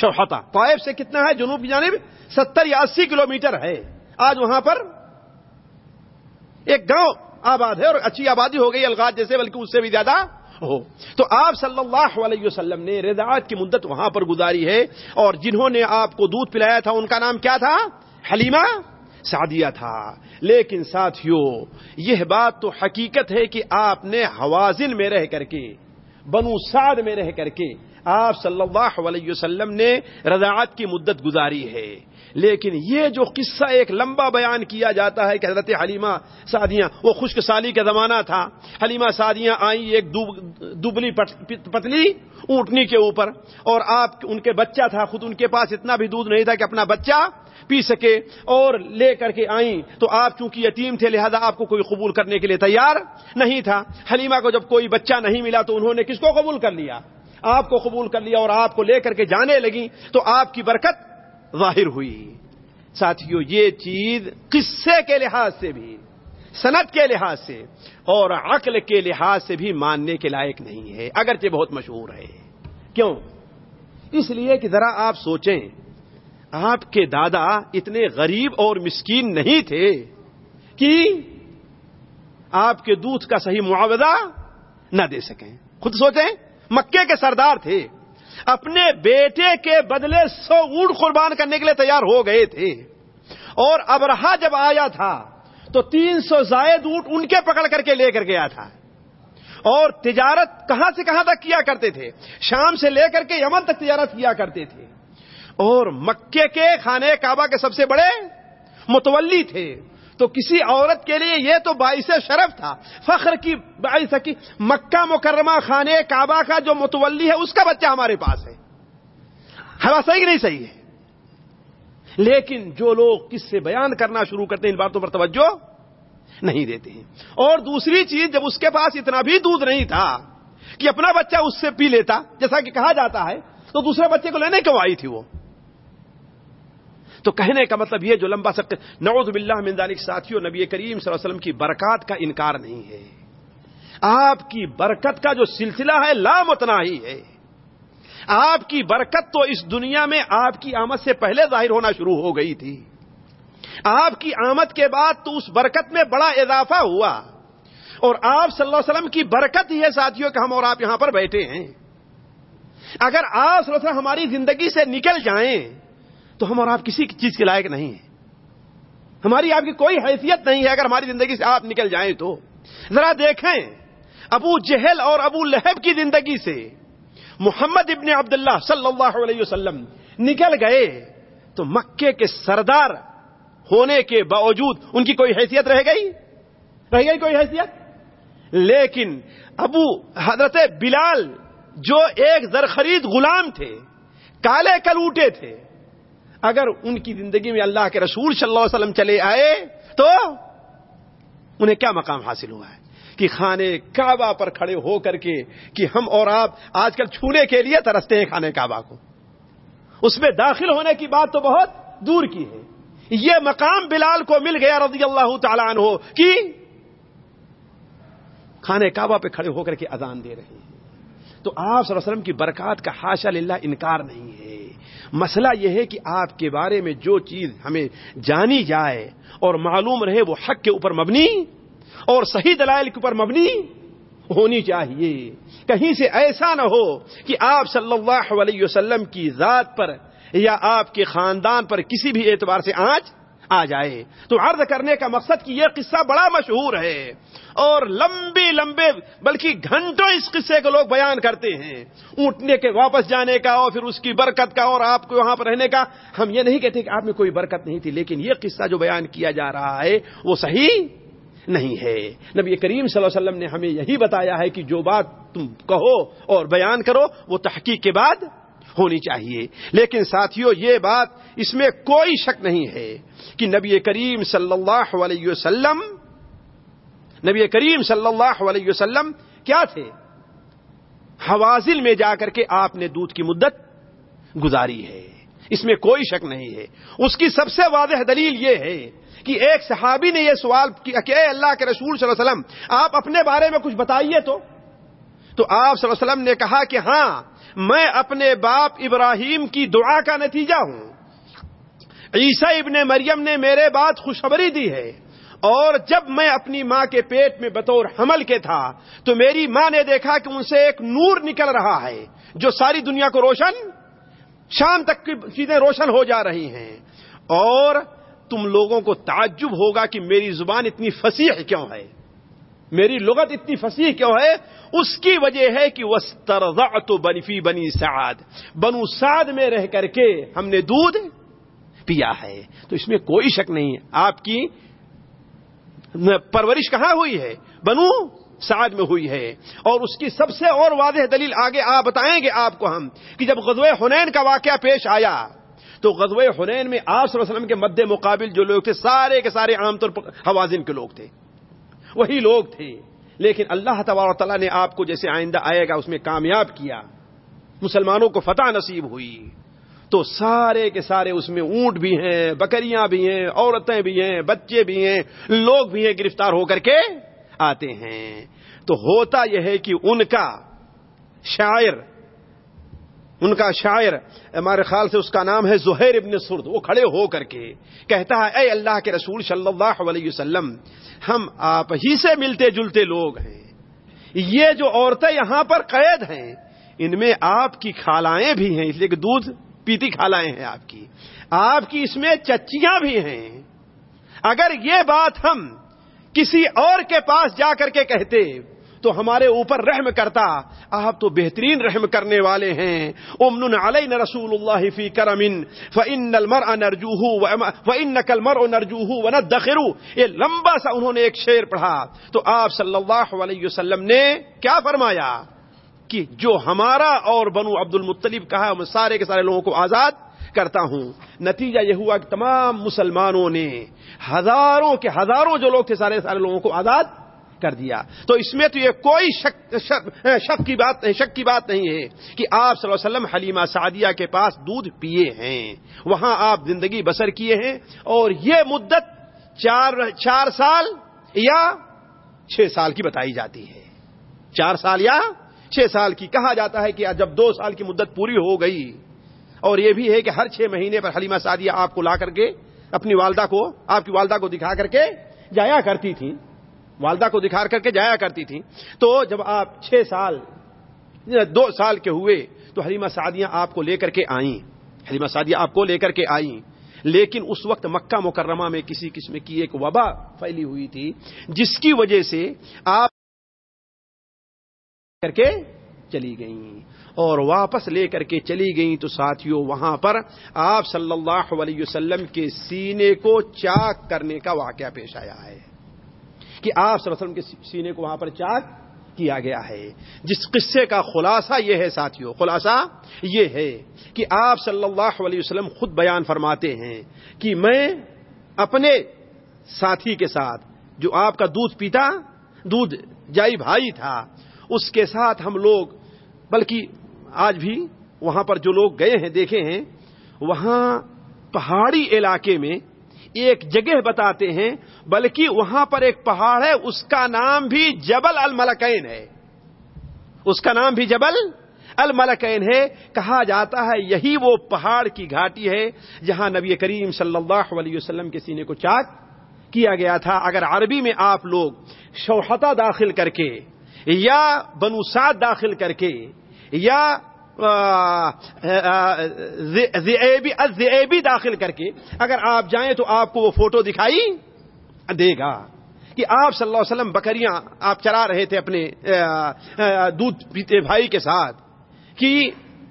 Speaker 2: شوہتا طائف سے کتنا ہے جنوب کی جانب ستر یا اسی کلو ہے آج وہاں پر ایک گاؤں آباد ہے اور اچھی آبادی ہو گئی الغاز جیسے بلکہ اس سے بھی زیادہ ہو تو آپ صلی اللہ علیہ وسلم نے رضاعت کی مدت وہاں پر گزاری ہے اور جنہوں نے آپ کو دودھ پلایا تھا ان کا نام کیا تھا حلیمہ سادیا تھا لیکن ساتھیو یہ بات تو حقیقت ہے کہ آپ نے حوازن میں رہ کر کے بنو سعد میں رہ کر کے آپ صلی اللہ علیہ وسلم نے رضاعت کی مدت گزاری ہے لیکن یہ جو قصہ ایک لمبا بیان کیا جاتا ہے کہ حضرت حلیمہ سادیاں وہ خشک سالی کا زمانہ تھا حلیمہ سادیاں آئیں ایک دبلی پتلی اونٹنی کے اوپر اور آپ ان کے بچہ تھا خود ان کے پاس اتنا بھی دودھ نہیں تھا کہ اپنا بچہ پی سکے اور لے کر کے آئیں تو آپ چونکہ یتیم تھے لہذا آپ کو کوئی قبول کرنے کے لیے تیار نہیں تھا حلیمہ کو جب کوئی بچہ نہیں ملا تو انہوں نے کس کو قبول کر لیا آپ کو قبول کر لیا اور آپ کو لے کر کے جانے لگی تو آپ کی برکت ظاہر ہوئی ساتھیو یہ چیز قصے کے لحاظ سے بھی صنعت کے لحاظ سے اور عقل کے لحاظ سے بھی ماننے کے لائق نہیں ہے اگرچہ بہت مشہور ہے کیوں اس لیے کہ ذرا آپ سوچیں آپ کے دادا اتنے غریب اور مسکین نہیں تھے کہ آپ کے دودھ کا صحیح معاوضہ نہ دے سکیں خود سوچیں مکے کے سردار تھے اپنے بیٹے کے بدلے سو اونٹ قربان کرنے کے لیے تیار ہو گئے تھے اور اب رہا جب آیا تھا تو تین سو زائد اونٹ ان کے پکڑ کر کے لے کر گیا تھا اور تجارت کہاں سے کہاں تک کیا کرتے تھے شام سے لے کر کے یمن تک تجارت کیا کرتے تھے اور مکے کے خانے کعبہ کے سب سے بڑے متولی تھے تو کسی عورت کے لیے یہ تو باعث شرف تھا فخر کی باعث کی مکہ مکرمہ خانے کعبہ کا جو متولی ہے اس کا بچہ ہمارے پاس ہے ہوا صحیح نہیں صحیح ہے لیکن جو لوگ کس سے بیان کرنا شروع کرتے ہیں ان باتوں پر توجہ نہیں دیتے ہیں اور دوسری چیز جب اس کے پاس اتنا بھی دودھ نہیں تھا کہ اپنا بچہ اس سے پی لیتا جیسا کہ کہا جاتا ہے تو دوسرے بچے کو لینے کیوں آئی تھی وہ تو کہنے کا مطلب یہ جو لمبا باللہ من ذالک ساتھی اور نبی کریم صلی اللہ علیہ وسلم کی برکات کا انکار نہیں ہے آپ کی برکت کا جو سلسلہ ہے لامتناہی ہے آپ کی برکت تو اس دنیا میں آپ کی آمد سے پہلے ظاہر ہونا شروع ہو گئی تھی آپ کی آمد کے بعد تو اس برکت میں بڑا اضافہ ہوا اور آپ صلی اللہ علیہ وسلم کی برکت ہی ہے ساتھیوں کہ ہم اور آپ یہاں پر بیٹھے ہیں اگر آپ صلی اللہ علیہ وسلم ہماری زندگی سے نکل جائیں تو ہم اور آپ کسی چیز کے لائق نہیں ہیں ہماری آپ کی کوئی حیثیت نہیں ہے اگر ہماری زندگی سے آپ نکل جائیں تو ذرا دیکھیں ابو جہل اور ابو لہب کی زندگی سے محمد ابن عبداللہ صلی اللہ علیہ وسلم نکل گئے تو مکے کے سردار ہونے کے باوجود ان کی کوئی حیثیت رہ گئی رہ گئی کوئی حیثیت لیکن ابو حضرت بلال جو ایک زرخرید غلام تھے کالے کل اوٹے تھے اگر ان کی زندگی میں اللہ کے رسول صلی اللہ علیہ وسلم چلے آئے تو انہیں کیا مقام حاصل ہوا ہے کہ خانے کعبہ پر کھڑے ہو کر کے کہ ہم اور آپ آج کل چھونے کے لیے ترستے ہیں خانے کعبہ کو اس میں داخل ہونے کی بات تو بہت دور کی ہے یہ مقام بلال کو مل گیا رضی اللہ تعالیٰ عنہ کہ خانے کعبہ پہ کھڑے ہو کر کے اذان دے رہے ہیں تو آپ وسلم کی برکات کا حاشا للہ انکار نہیں ہے مسئلہ یہ ہے کہ آپ کے بارے میں جو چیز ہمیں جانی جائے اور معلوم رہے وہ حق کے اوپر مبنی اور صحیح دلائل کے اوپر مبنی ہونی چاہیے کہیں سے ایسا نہ ہو کہ آپ صلی اللہ علیہ وسلم کی ذات پر یا آپ کے خاندان پر کسی بھی اعتبار سے آنچ آ جائے تو عرض کرنے کا مقصد کہ یہ قصہ بڑا مشہور ہے اور لمبے لمبے بلکہ گھنٹوں اس قصے کو لوگ بیان کرتے ہیں اونٹنے کے واپس جانے کا اور پھر اس کی برکت کا اور آپ کو وہاں پر رہنے کا ہم یہ نہیں کہتے کہ آپ میں کوئی برکت نہیں تھی لیکن یہ قصہ جو بیان کیا جا رہا ہے وہ صحیح نہیں ہے نبی کریم صلی اللہ علیہ وسلم نے ہمیں یہی بتایا ہے کہ جو بات تم کہو اور بیان کرو وہ تحقیق کے بعد ہونی چاہیے لیکن ساتھیوں یہ بات اس میں کوئی شک نہیں ہے کہ نبی کریم صلی اللہ علیہ وسلم نبی کریم صلی اللہ علیہ وسلم کیا تھے حوازل میں جا کر کے آپ نے دودھ کی مدت گزاری ہے اس میں کوئی شک نہیں ہے اس کی سب سے واضح دلیل یہ ہے کہ ایک صحابی نے یہ سوال کیا کہ اللہ کے رسول صلی اللہ علیہ وسلم آپ اپنے بارے میں کچھ بتائیے تو تو آپ صلی اللہ علیہ وسلم نے کہا کہ ہاں میں اپنے باپ ابراہیم کی دعا کا نتیجہ ہوں عیسیٰ ابن مریم نے میرے بات خوشخبری دی ہے اور جب میں اپنی ماں کے پیٹ میں بطور حمل کے تھا تو میری ماں نے دیکھا کہ ان سے ایک نور نکل رہا ہے جو ساری دنیا کو روشن شام تک کی چیزیں روشن ہو جا رہی ہیں اور تم لوگوں کو تعجب ہوگا کہ میری زبان اتنی فصیح کیوں ہے میری لغت اتنی فصیح کیوں ہے اس کی وجہ ہے کہ وہ ترغ بنفی بنی سعد بنو سعد میں رہ کر کے ہم نے دودھ پیا ہے تو اس میں کوئی شک نہیں ہے آپ کی پرورش کہاں ہوئی ہے بنو سعد میں ہوئی ہے اور اس کی سب سے اور واضح دلیل آگے آپ بتائیں گے آپ کو ہم کہ جب غزوہ حنین کا واقعہ پیش آیا تو غزوہ حنین میں آپ وسلم کے مد مقابل جو لوگ تھے سارے کے سارے عام طور پر حوازن کے لوگ تھے وہی لوگ تھے لیکن اللہ تبار تعالیٰ نے آپ کو جیسے آئندہ آئے گا اس میں کامیاب کیا مسلمانوں کو فتح نصیب ہوئی تو سارے کے سارے اس میں اونٹ بھی ہیں بکریاں بھی ہیں عورتیں بھی ہیں بچے بھی ہیں لوگ بھی ہیں گرفتار ہو کر کے آتے ہیں تو ہوتا یہ ہے کہ ان کا شاعر ان کا شاعر ہمارے خیال سے اس کا نام ہے زہیر ابن سرد وہ کھڑے ہو کر کے کہتا ہے اے اللہ کے رسول صلی اللہ علیہ وسلم ہم آپ ہی سے ملتے جلتے لوگ ہیں یہ جو عورتیں یہاں پر قید ہیں ان میں آپ کی خالائیں بھی ہیں اس لیے کہ دودھ پیتی کھالائیں ہیں آپ کی آپ کی اس میں چچیاں بھی ہیں اگر یہ بات ہم کسی اور کے پاس جا کر کے کہتے تو ہمارے اوپر رحم کرتا آپ تو بہترین رحم کرنے والے ہیں امن رسول اللہ فی کرم وہ نقل مر مرجوہ ان دخرو یہ لمبا سا انہوں نے ایک شعر پڑھا تو آپ صلی اللہ علیہ وسلم نے کیا فرمایا کہ جو ہمارا اور بنو عبد المطلب کہا میں سارے کے سارے لوگوں کو آزاد کرتا ہوں نتیجہ یہ ہوا کہ تمام مسلمانوں نے ہزاروں کے ہزاروں جو لوگ تھے سارے سارے لوگوں کو آزاد کر دیا تو اس میں تو یہ کوئی شک شک, شک کی بات شک کی بات نہیں ہے کہ آپ صلی اللہ علیہ وسلم حلیمہ سعدیہ کے پاس دودھ پیے ہیں وہاں آپ زندگی بسر کیے ہیں اور یہ مدت چار چار سال یا چھ سال کی بتائی جاتی ہے چار سال یا چھ سال کی کہا جاتا ہے کہ جب دو سال کی مدت پوری ہو گئی اور یہ بھی ہے کہ ہر چھ مہینے پر حلیمہ سعدیہ آپ کو لا کر کے اپنی والدہ کو آپ کی والدہ کو دکھا کر کے جایا کرتی تھی والدہ کو دکھا کر کے جایا کرتی تھی تو جب آپ چھ سال دو سال کے ہوئے تو حلیمہ سعدیاں آپ کو لے کر کے آئیں حلیمہ سعدیاں آپ کو لے کر کے آئیں لیکن اس وقت مکہ مکرمہ میں کسی قسم کی ایک وبا پھیلی ہوئی تھی جس کی وجہ سے آپ کر کے چلی گئیں اور واپس لے کر کے چلی گئیں تو ساتھیوں وہاں پر آپ صلی اللہ علیہ وسلم کے سینے کو چاک کرنے کا واقعہ پیش آیا ہے کہ آپ صلی اللہ علیہ وسلم کے سینے کو وہاں پر چاک کیا گیا ہے جس قصے کا خلاصہ یہ ہے ساتھیوں خلاصہ یہ ہے کہ آپ صلی اللہ علیہ وسلم خود بیان فرماتے ہیں کہ میں اپنے ساتھی کے ساتھ جو آپ کا دودھ پیتا دودھ جائی بھائی تھا اس کے ساتھ ہم لوگ بلکہ آج بھی وہاں پر جو لوگ گئے ہیں دیکھے ہیں وہاں پہاڑی علاقے میں ایک جگہ بتاتے ہیں بلکہ وہاں پر ایک پہاڑ ہے اس کا نام بھی جبل الملکین ہے اس کا نام بھی جبل الملکین ہے کہا جاتا ہے یہی وہ پہاڑ کی گھاٹی ہے جہاں نبی کریم صلی اللہ علیہ وسلم کے سینے کو چاک کیا گیا تھا اگر عربی میں آپ لوگ شوہتا داخل کر کے یا بنوسات داخل کر کے یا داخل کر کے اگر آپ جائیں تو آپ کو وہ فوٹو دکھائی دے گا کہ آپ صلی اللہ علیہ وسلم بکریاں آپ چرا رہے تھے اپنے دودھ پیتے بھائی کے ساتھ کہ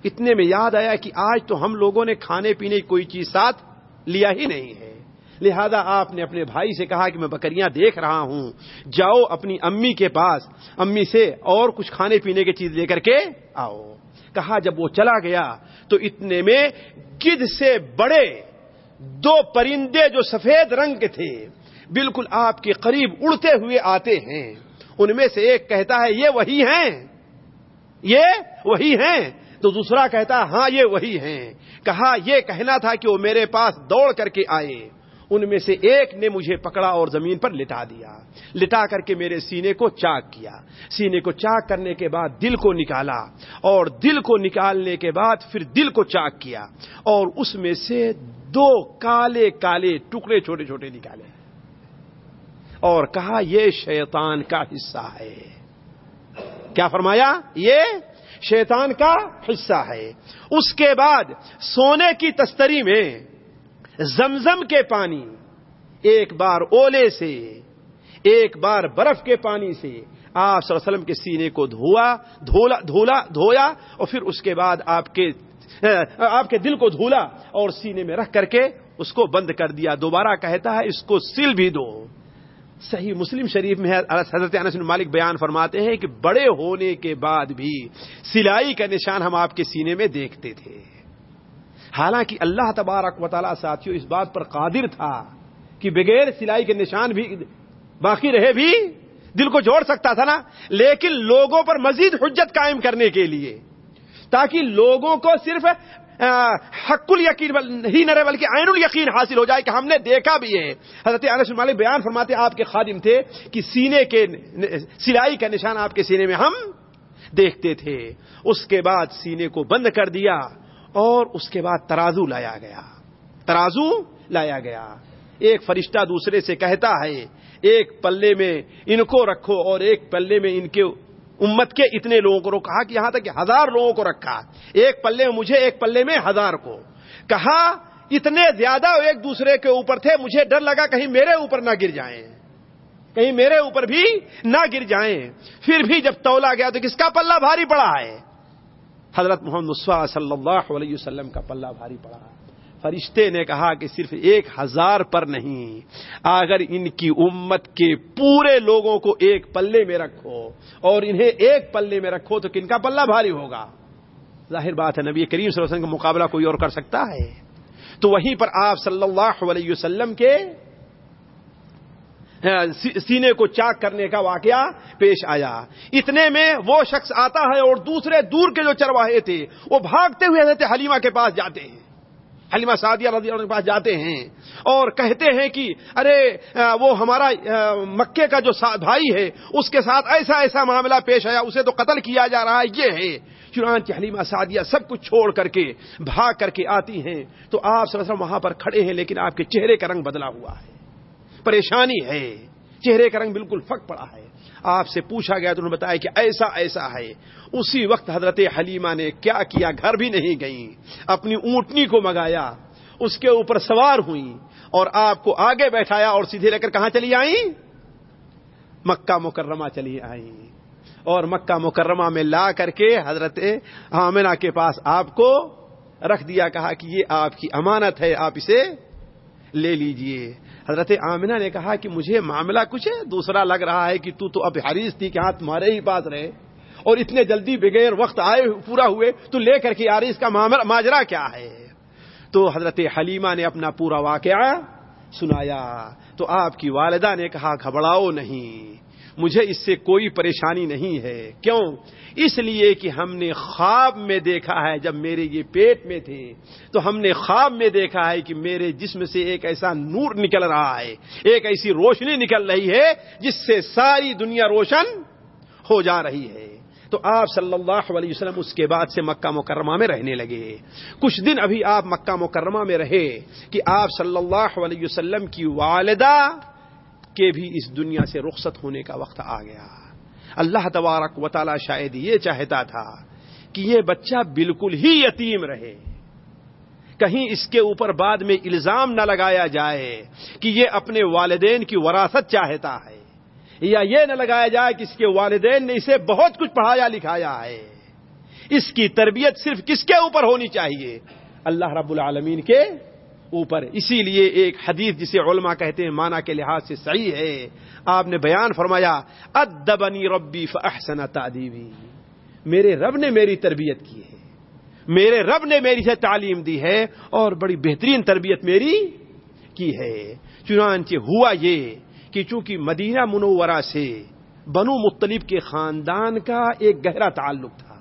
Speaker 2: اتنے میں یاد آیا کہ آج تو ہم لوگوں نے کھانے پینے کی کوئی چیز ساتھ لیا ہی نہیں ہے لہذا آپ نے اپنے بھائی سے کہا کہ میں بکریاں دیکھ رہا ہوں جاؤ اپنی امی کے پاس امی سے اور کچھ کھانے پینے کی چیز لے کر کے آؤ کہا جب وہ چلا گیا تو اتنے میں گد سے بڑے دو پرندے جو سفید رنگ کے تھے بالکل آپ کے قریب اڑتے ہوئے آتے ہیں ان میں سے ایک کہتا ہے یہ وہی ہیں یہ وہی ہیں تو دوسرا کہتا ہاں یہ وہی ہیں کہا یہ کہنا تھا کہ وہ میرے پاس دوڑ کر کے آئے ان میں سے ایک نے مجھے پکڑا اور زمین پر لٹا دیا لٹا کر کے میرے سینے کو چاک کیا سینے کو چاک کرنے کے بعد دل کو نکالا اور دل کو نکالنے کے بعد پھر دل کو چاک کیا اور اس میں سے دو کالے کالے ٹکڑے چھوٹے چھوٹے نکالے اور کہا یہ شیطان کا حصہ ہے کیا فرمایا یہ شیطان کا حصہ ہے اس کے بعد سونے کی تستری میں زمزم کے پانی ایک بار اولے سے ایک بار برف کے پانی سے آپ صلی اللہ علیہ وسلم کے سینے کو دھوا دھولا دھولا دھویا اور پھر اس کے بعد آپ کے آپ کے دل کو دھولا اور سینے میں رکھ کر کے اس کو بند کر دیا دوبارہ کہتا ہے اس کو سل بھی دو صحیح مسلم شریف میں حضرت انس بن مالک بیان فرماتے ہیں کہ بڑے ہونے کے بعد بھی سلائی کا نشان ہم آپ کے سینے میں دیکھتے تھے حالانکہ اللہ تبارک و تعالیٰ ساتھیوں اس بات پر قادر تھا کہ بغیر سلائی کے نشان بھی باقی رہے بھی دل کو جوڑ سکتا تھا نا لیکن لوگوں پر مزید حجت قائم کرنے کے لیے تاکہ لوگوں کو صرف حق الیقین ہی نہ رہے بلکہ آئین الیقین حاصل ہو جائے کہ ہم نے دیکھا بھی ہے حضرت مالک بیان فرماتے آپ کے خادم تھے کہ سینے کے سلائی کا نشان آپ کے سینے میں ہم دیکھتے تھے اس کے بعد سینے کو بند کر دیا اور اس کے بعد ترازو لایا گیا ترازو لایا گیا ایک فرشتہ دوسرے سے کہتا ہے ایک پلے میں ان کو رکھو اور ایک پلے میں ان کے امت کے اتنے لوگوں کو کہا کہ یہاں تک ہزار لوگوں کو رکھا ایک پلے مجھے ایک پلے میں ہزار کو کہا اتنے زیادہ ایک دوسرے کے اوپر تھے مجھے ڈر لگا کہیں میرے اوپر نہ گر جائیں کہیں میرے اوپر بھی نہ گر جائیں پھر بھی جب تولا گیا تو کس کا پلہ بھاری پڑا ہے حضرت محمد مصفا صلی اللہ علیہ وسلم کا پلہ بھاری پڑا فرشتے نے کہا کہ صرف ایک ہزار پر نہیں اگر ان کی امت کے پورے لوگوں کو ایک پلے میں رکھو اور انہیں ایک پلے میں رکھو تو کن کا پلہ بھاری ہوگا ظاہر بات ہے نبی کریم صلی اللہ علیہ وسلم کا مقابلہ کوئی اور کر سکتا ہے تو وہیں پر آپ صلی اللہ علیہ وسلم کے سینے کو چاک کرنے کا واقعہ پیش آیا اتنے میں وہ شخص آتا ہے اور دوسرے دور کے جو چرواہے تھے وہ بھاگتے ہوئے حضرت حلیمہ کے پاس جاتے ہیں حلیمہ رضی اللہ عنہ کے پاس جاتے ہیں اور کہتے ہیں کہ ارے وہ ہمارا مکے کا جو بھائی ہے اس کے ساتھ ایسا ایسا معاملہ پیش آیا اسے تو قتل کیا جا رہا ہے یہ ہے چنانچہ حلیمہ سعدیہ سب کچھ چھوڑ کر کے بھاگ کر کے آتی ہیں تو آپ سراسر وہاں پر کھڑے ہیں لیکن آپ کے چہرے کا رنگ بدلا ہوا ہے پریشانی ہے چہرے کا رنگ بالکل فک پڑا ہے آپ سے پوچھا گیا تو انہوں نے بتایا کہ ایسا ایسا ہے اسی وقت حضرت حلیمہ نے کیا کیا گھر بھی نہیں گئی اپنی اونٹنی کو منگایا اس کے اوپر سوار ہوئی اور آپ کو آگے بیٹھایا اور سیدھے لے کر کہاں چلی آئی مکہ مکرمہ چلی آئی اور مکہ مکرمہ میں لا کر کے حضرت آمنا کے پاس آپ کو رکھ دیا کہا کہ یہ آپ کی امانت ہے آپ اسے لے لیجئے حضرت عامنا نے کہا کہ مجھے معاملہ کچھ دوسرا لگ رہا ہے کہ تو تو اب حریص تھی کہ ہاں تمہارے ہی پاس رہے اور اتنے جلدی بغیر وقت آئے پورا ہوئے تو لے کر کے یار اس کا ماجرا کیا ہے تو حضرت حلیمہ نے اپنا پورا واقعہ سنایا تو آپ کی والدہ نے کہا گھبراؤ نہیں مجھے اس سے کوئی پریشانی نہیں ہے کیوں اس لیے کہ ہم نے خواب میں دیکھا ہے جب میرے یہ پیٹ میں تھے تو ہم نے خواب میں دیکھا ہے کہ میرے جسم سے ایک ایسا نور نکل رہا ہے ایک ایسی روشنی نکل رہی ہے جس سے ساری دنیا روشن ہو جا رہی ہے تو آپ صلی اللہ علیہ وسلم اس کے بعد سے مکہ مکرمہ میں رہنے لگے کچھ دن ابھی آپ مکہ مکرمہ میں رہے کہ آپ صلی اللہ علیہ وسلم کی والدہ کے بھی اس دنیا سے رخصت ہونے کا وقت آ گیا اللہ تبارک و تعالی شاید یہ چاہتا تھا کہ یہ بچہ بالکل ہی یتیم رہے کہیں اس کے اوپر بعد میں الزام نہ لگایا جائے کہ یہ اپنے والدین کی وراثت چاہتا ہے یا یہ نہ لگایا جائے کہ اس کے والدین نے اسے بہت کچھ پڑھایا لکھایا ہے اس کی تربیت صرف کس کے اوپر ہونی چاہیے اللہ رب العالمین کے اوپر اسی لیے ایک حدیث جسے علماء کہتے ہیں مانا کے لحاظ سے صحیح ہے آپ نے بیان فرمایا ادبنی ربی فحسن تعلیمی میرے رب نے میری تربیت کی ہے میرے رب نے میری سے تعلیم دی ہے اور بڑی بہترین تربیت میری کی ہے چنانچہ ہوا یہ کہ چونکہ مدینہ منورہ سے بنو مطلب کے خاندان کا ایک گہرا تعلق تھا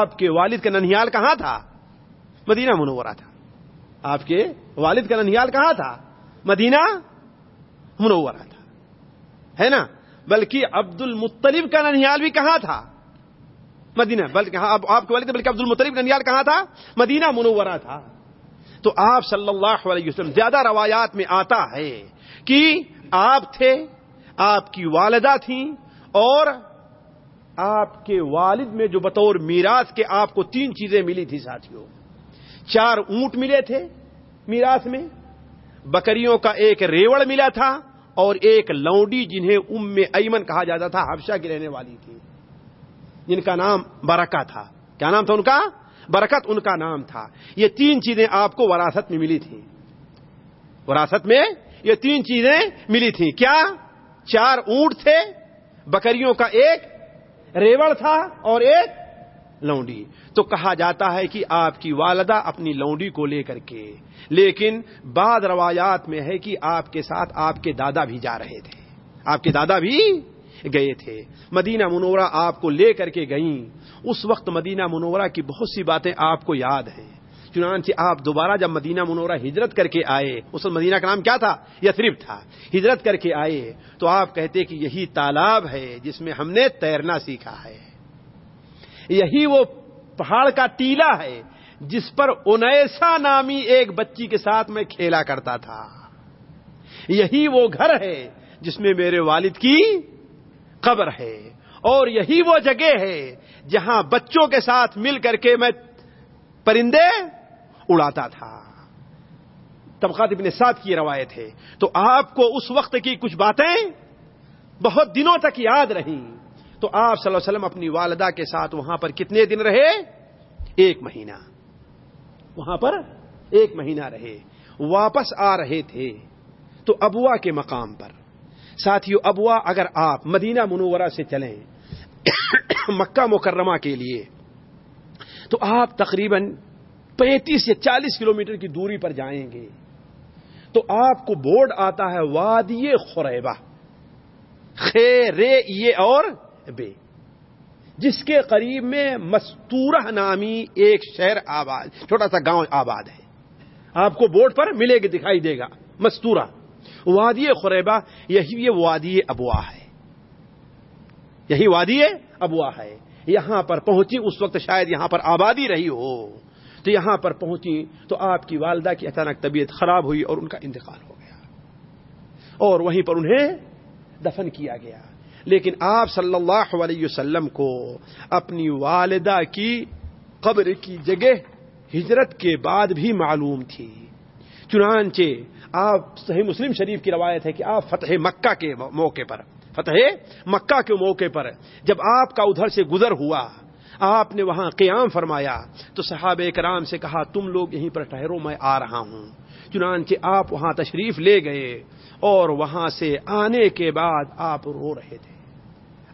Speaker 2: آپ کے والد کا ننیال کہاں تھا مدینہ منورہ تھا آپ کے والد کا ننیال کہاں تھا مدینہ منورہ تھا ہے نا بلکہ عبد المطلب کا ننیال بھی کہاں تھا مدینہ بلکہ ہاں، آپ کے والد بلکہ عبد المطلب ننیال کہاں تھا مدینہ منورہ تھا تو آپ صلی اللہ علیہ وسلم زیادہ روایات میں آتا ہے کہ آپ تھے آپ کی والدہ تھیں اور آپ کے والد میں جو بطور میراث کے آپ کو تین چیزیں ملی تھیں ساتھیوں چار اونٹ ملے تھے میراث میں بکریوں کا ایک ریوڑ ملا تھا اور ایک لونڈی جنہیں ام ایمن کہا جاتا تھا ہبشا کی رہنے والی تھی جن کا نام برکا تھا کیا نام تھا ان کا برکت ان کا نام تھا یہ تین چیزیں آپ کو وراثت میں ملی تھیں وراثت میں یہ تین چیزیں ملی تھیں کیا چار اونٹ تھے بکریوں کا ایک ریوڑ تھا اور ایک لونڈی تو کہا جاتا ہے کہ آپ کی والدہ اپنی لونڈی کو لے کر کے لیکن بعد روایات میں ہے کہ آپ کے ساتھ آپ کے دادا بھی جا رہے تھے آپ کے دادا بھی گئے تھے مدینہ منورہ آپ کو لے کر کے گئیں اس وقت مدینہ منورہ کی بہت سی باتیں آپ کو یاد ہیں چنانچہ آپ دوبارہ جب مدینہ منورہ ہجرت کر کے آئے اس وقت مدینہ کا نام کیا تھا یا صرف تھا ہجرت کر کے آئے تو آپ کہتے کہ یہی تالاب ہے جس میں ہم نے تیرنا سیکھا ہے یہی وہ پہاڑ کا ٹیلا ہے جس پر انیسا نامی ایک بچی کے ساتھ میں کھیلا کرتا تھا یہی وہ گھر ہے جس میں میرے والد کی قبر ہے اور یہی وہ جگہ ہے جہاں بچوں کے ساتھ مل کر کے میں پرندے اڑاتا تھا طبقات ابن سعد ساتھ روایت ہے تو آپ کو اس وقت کی کچھ باتیں بہت دنوں تک یاد رہیں تو آپ صلی اللہ علیہ وسلم اپنی والدہ کے ساتھ وہاں پر کتنے دن رہے ایک مہینہ وہاں پر ایک مہینہ رہے واپس آ رہے تھے تو ابوا کے مقام پر ساتھیو ابوا اگر آپ مدینہ منورہ سے چلیں مکہ مکرمہ کے لیے تو آپ تقریباً پینتیس یا چالیس کلومیٹر کی دوری پر جائیں گے تو آپ کو بورڈ آتا ہے وادی خورے خیر یہ اور بے جس کے قریب میں مستورہ نامی ایک شہر آباد چھوٹا سا گاؤں آباد ہے آپ کو بورڈ پر ملے گی دکھائی دے گا مستورہ وادی یہ وادی ابوا ہے یہی وادی ابوا ہے یہاں پر پہنچی اس وقت شاید یہاں پر آبادی رہی ہو تو یہاں پر پہنچی تو آپ کی والدہ کی اچانک طبیعت خراب ہوئی اور ان کا انتقال ہو گیا اور وہیں پر انہیں دفن کیا گیا لیکن آپ صلی اللہ علیہ وسلم کو اپنی والدہ کی قبر کی جگہ ہجرت کے بعد بھی معلوم تھی چنانچہ آپ صحیح مسلم شریف کی روایت ہے کہ آپ فتح مکہ کے موقع پر فتح مکہ کے موقع پر جب آپ کا ادھر سے گزر ہوا آپ نے وہاں قیام فرمایا تو صحابہ کرام سے کہا تم لوگ یہیں پر ٹھہرو میں آ رہا ہوں چنانچہ آپ وہاں تشریف لے گئے اور وہاں سے آنے کے بعد آپ رو رہے تھے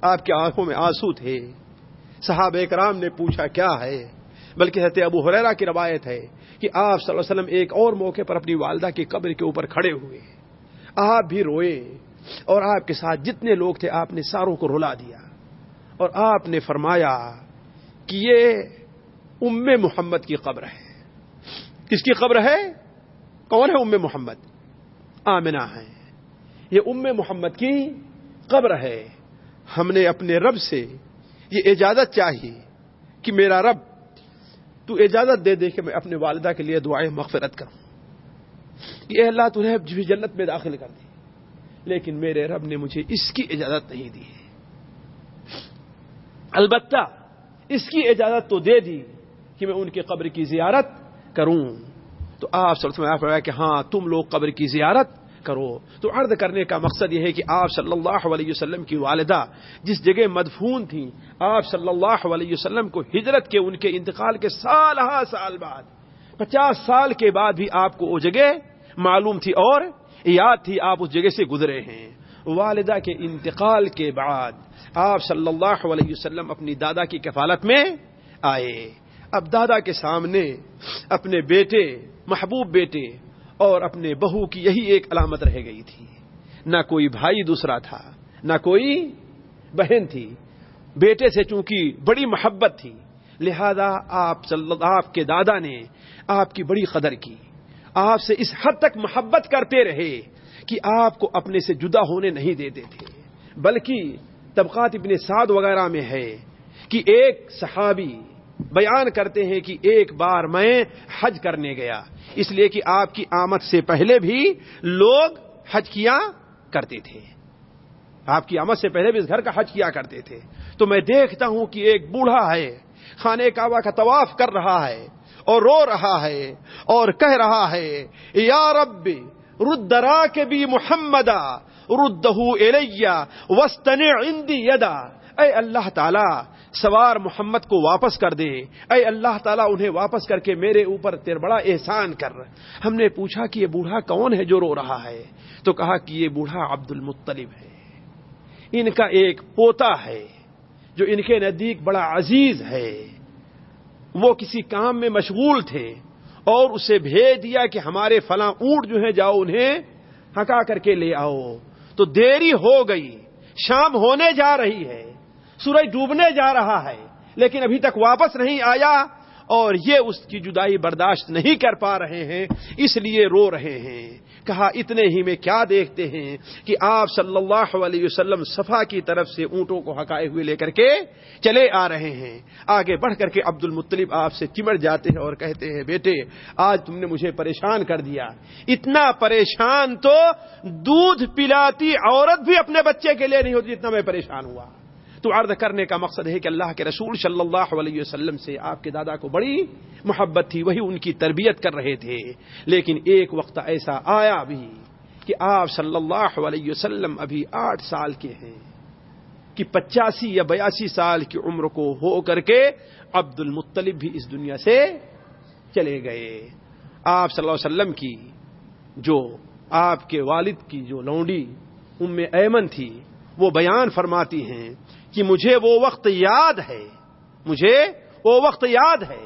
Speaker 2: آپ کی آنکھوں میں آنسو تھے صحابہ اکرام نے پوچھا کیا ہے بلکہ حضرت ابو حرا کی روایت ہے کہ آپ صلی اللہ علیہ وسلم ایک اور موقع پر اپنی والدہ کی قبر کے اوپر کھڑے ہوئے آپ بھی روئے اور آپ کے ساتھ جتنے لوگ تھے آپ نے ساروں کو رلا دیا اور آپ نے فرمایا کہ یہ ام محمد کی قبر ہے کس کی قبر ہے کون ہے ام محمد آمنا ہے یہ ام محمد کی قبر ہے ہم نے اپنے رب سے یہ اجازت چاہی کہ میرا رب تو اجازت دے دے کہ میں اپنے والدہ کے لیے دعائیں مغفرت کروں یہ اللہ تنہیں بھی جنت میں داخل کر دی لیکن میرے رب نے مجھے اس کی اجازت نہیں دی البتہ اس کی اجازت تو دے دی کہ میں ان کی قبر کی زیارت کروں تو آپ سب سے آپ کہ ہاں تم لوگ قبر کی زیارت کرو تو عرض کرنے کا مقصد یہ ہے کہ آپ صلی اللہ علیہ وسلم کی والدہ جس جگہ مدفون تھی آپ صلی اللہ علیہ وسلم کو ہجرت کے ان کے انتقال کے سال ہا سال بعد پچاس سال کے بعد بھی آپ کو وہ جگہ معلوم تھی اور یاد تھی آپ اس جگہ سے گزرے ہیں والدہ کے انتقال کے بعد آپ صلی اللہ علیہ وسلم اپنی دادا کی کفالت میں آئے اب دادا کے سامنے اپنے بیٹے محبوب بیٹے اور اپنے بہو کی یہی ایک علامت رہ گئی تھی نہ کوئی بھائی دوسرا تھا نہ کوئی بہن تھی بیٹے سے چونکہ بڑی محبت تھی لہذا آپ آپ کے دادا نے آپ کی بڑی قدر کی آپ سے اس حد تک محبت کرتے رہے کہ آپ کو اپنے سے جدا ہونے نہیں دیتے تھے بلکہ طبقات ابن سعد وغیرہ میں ہے کہ ایک صحابی بیان کرتے ہیں کہ ایک بار میں حج کرنے گیا اس لیے کہ آپ کی آمد سے پہلے بھی لوگ حج کیا کرتے تھے آپ کی آمد سے پہلے بھی اس گھر کا حج کیا کرتے تھے تو میں دیکھتا ہوں کہ ایک بوڑھا ہے خانے کعبہ کا طواف کر رہا ہے اور رو رہا ہے اور کہہ رہا ہے یا رب ردرا کے بھی محمد ردہ الیہ وسطن اے اللہ تعالی سوار محمد کو واپس کر دیں اے اللہ تعالیٰ انہیں واپس کر کے میرے اوپر تیر بڑا احسان کر ہم نے پوچھا کہ یہ بوڑھا کون ہے جو رو رہا ہے تو کہا کہ یہ بوڑھا عبد المطلب ہے ان کا ایک پوتا ہے جو ان کے نزدیک بڑا عزیز ہے وہ کسی کام میں مشغول تھے اور اسے بھیج دیا کہ ہمارے فلاں اونٹ جو ہیں جاؤ انہیں ہکا کر کے لے آؤ تو دیری ہو گئی شام ہونے جا رہی ہے سورج ڈوبنے جا رہا ہے لیکن ابھی تک واپس نہیں آیا اور یہ اس کی جدائی برداشت نہیں کر پا رہے ہیں اس لیے رو رہے ہیں کہا اتنے ہی میں کیا دیکھتے ہیں کہ آپ صلی اللہ علیہ وسلم صفا کی طرف سے اونٹوں کو ہکائے ہوئے لے کر کے چلے آ رہے ہیں آگے بڑھ کر کے عبد المطلب آپ سے چمڑ جاتے ہیں اور کہتے ہیں بیٹے آج تم نے مجھے پریشان کر دیا اتنا پریشان تو دودھ پلاتی عورت بھی اپنے بچے کے لیے نہیں ہوتی اتنا میں پریشان ہوا تو عرض کرنے کا مقصد ہے کہ اللہ کے رسول صلی اللہ علیہ وسلم سے آپ کے دادا کو بڑی محبت تھی وہی ان کی تربیت کر رہے تھے لیکن ایک وقت ایسا آیا بھی کہ آپ صلی اللہ علیہ وسلم ابھی آٹھ سال کے ہیں کہ پچاسی یا بیاسی سال کی عمر کو ہو کر کے عبد المطلب بھی اس دنیا سے چلے گئے آپ صلی اللہ علیہ وسلم کی جو آپ کے والد کی جو لونڈی ام ایمن تھی وہ بیان فرماتی ہیں کہ مجھے وہ وقت یاد ہے مجھے وہ وقت یاد ہے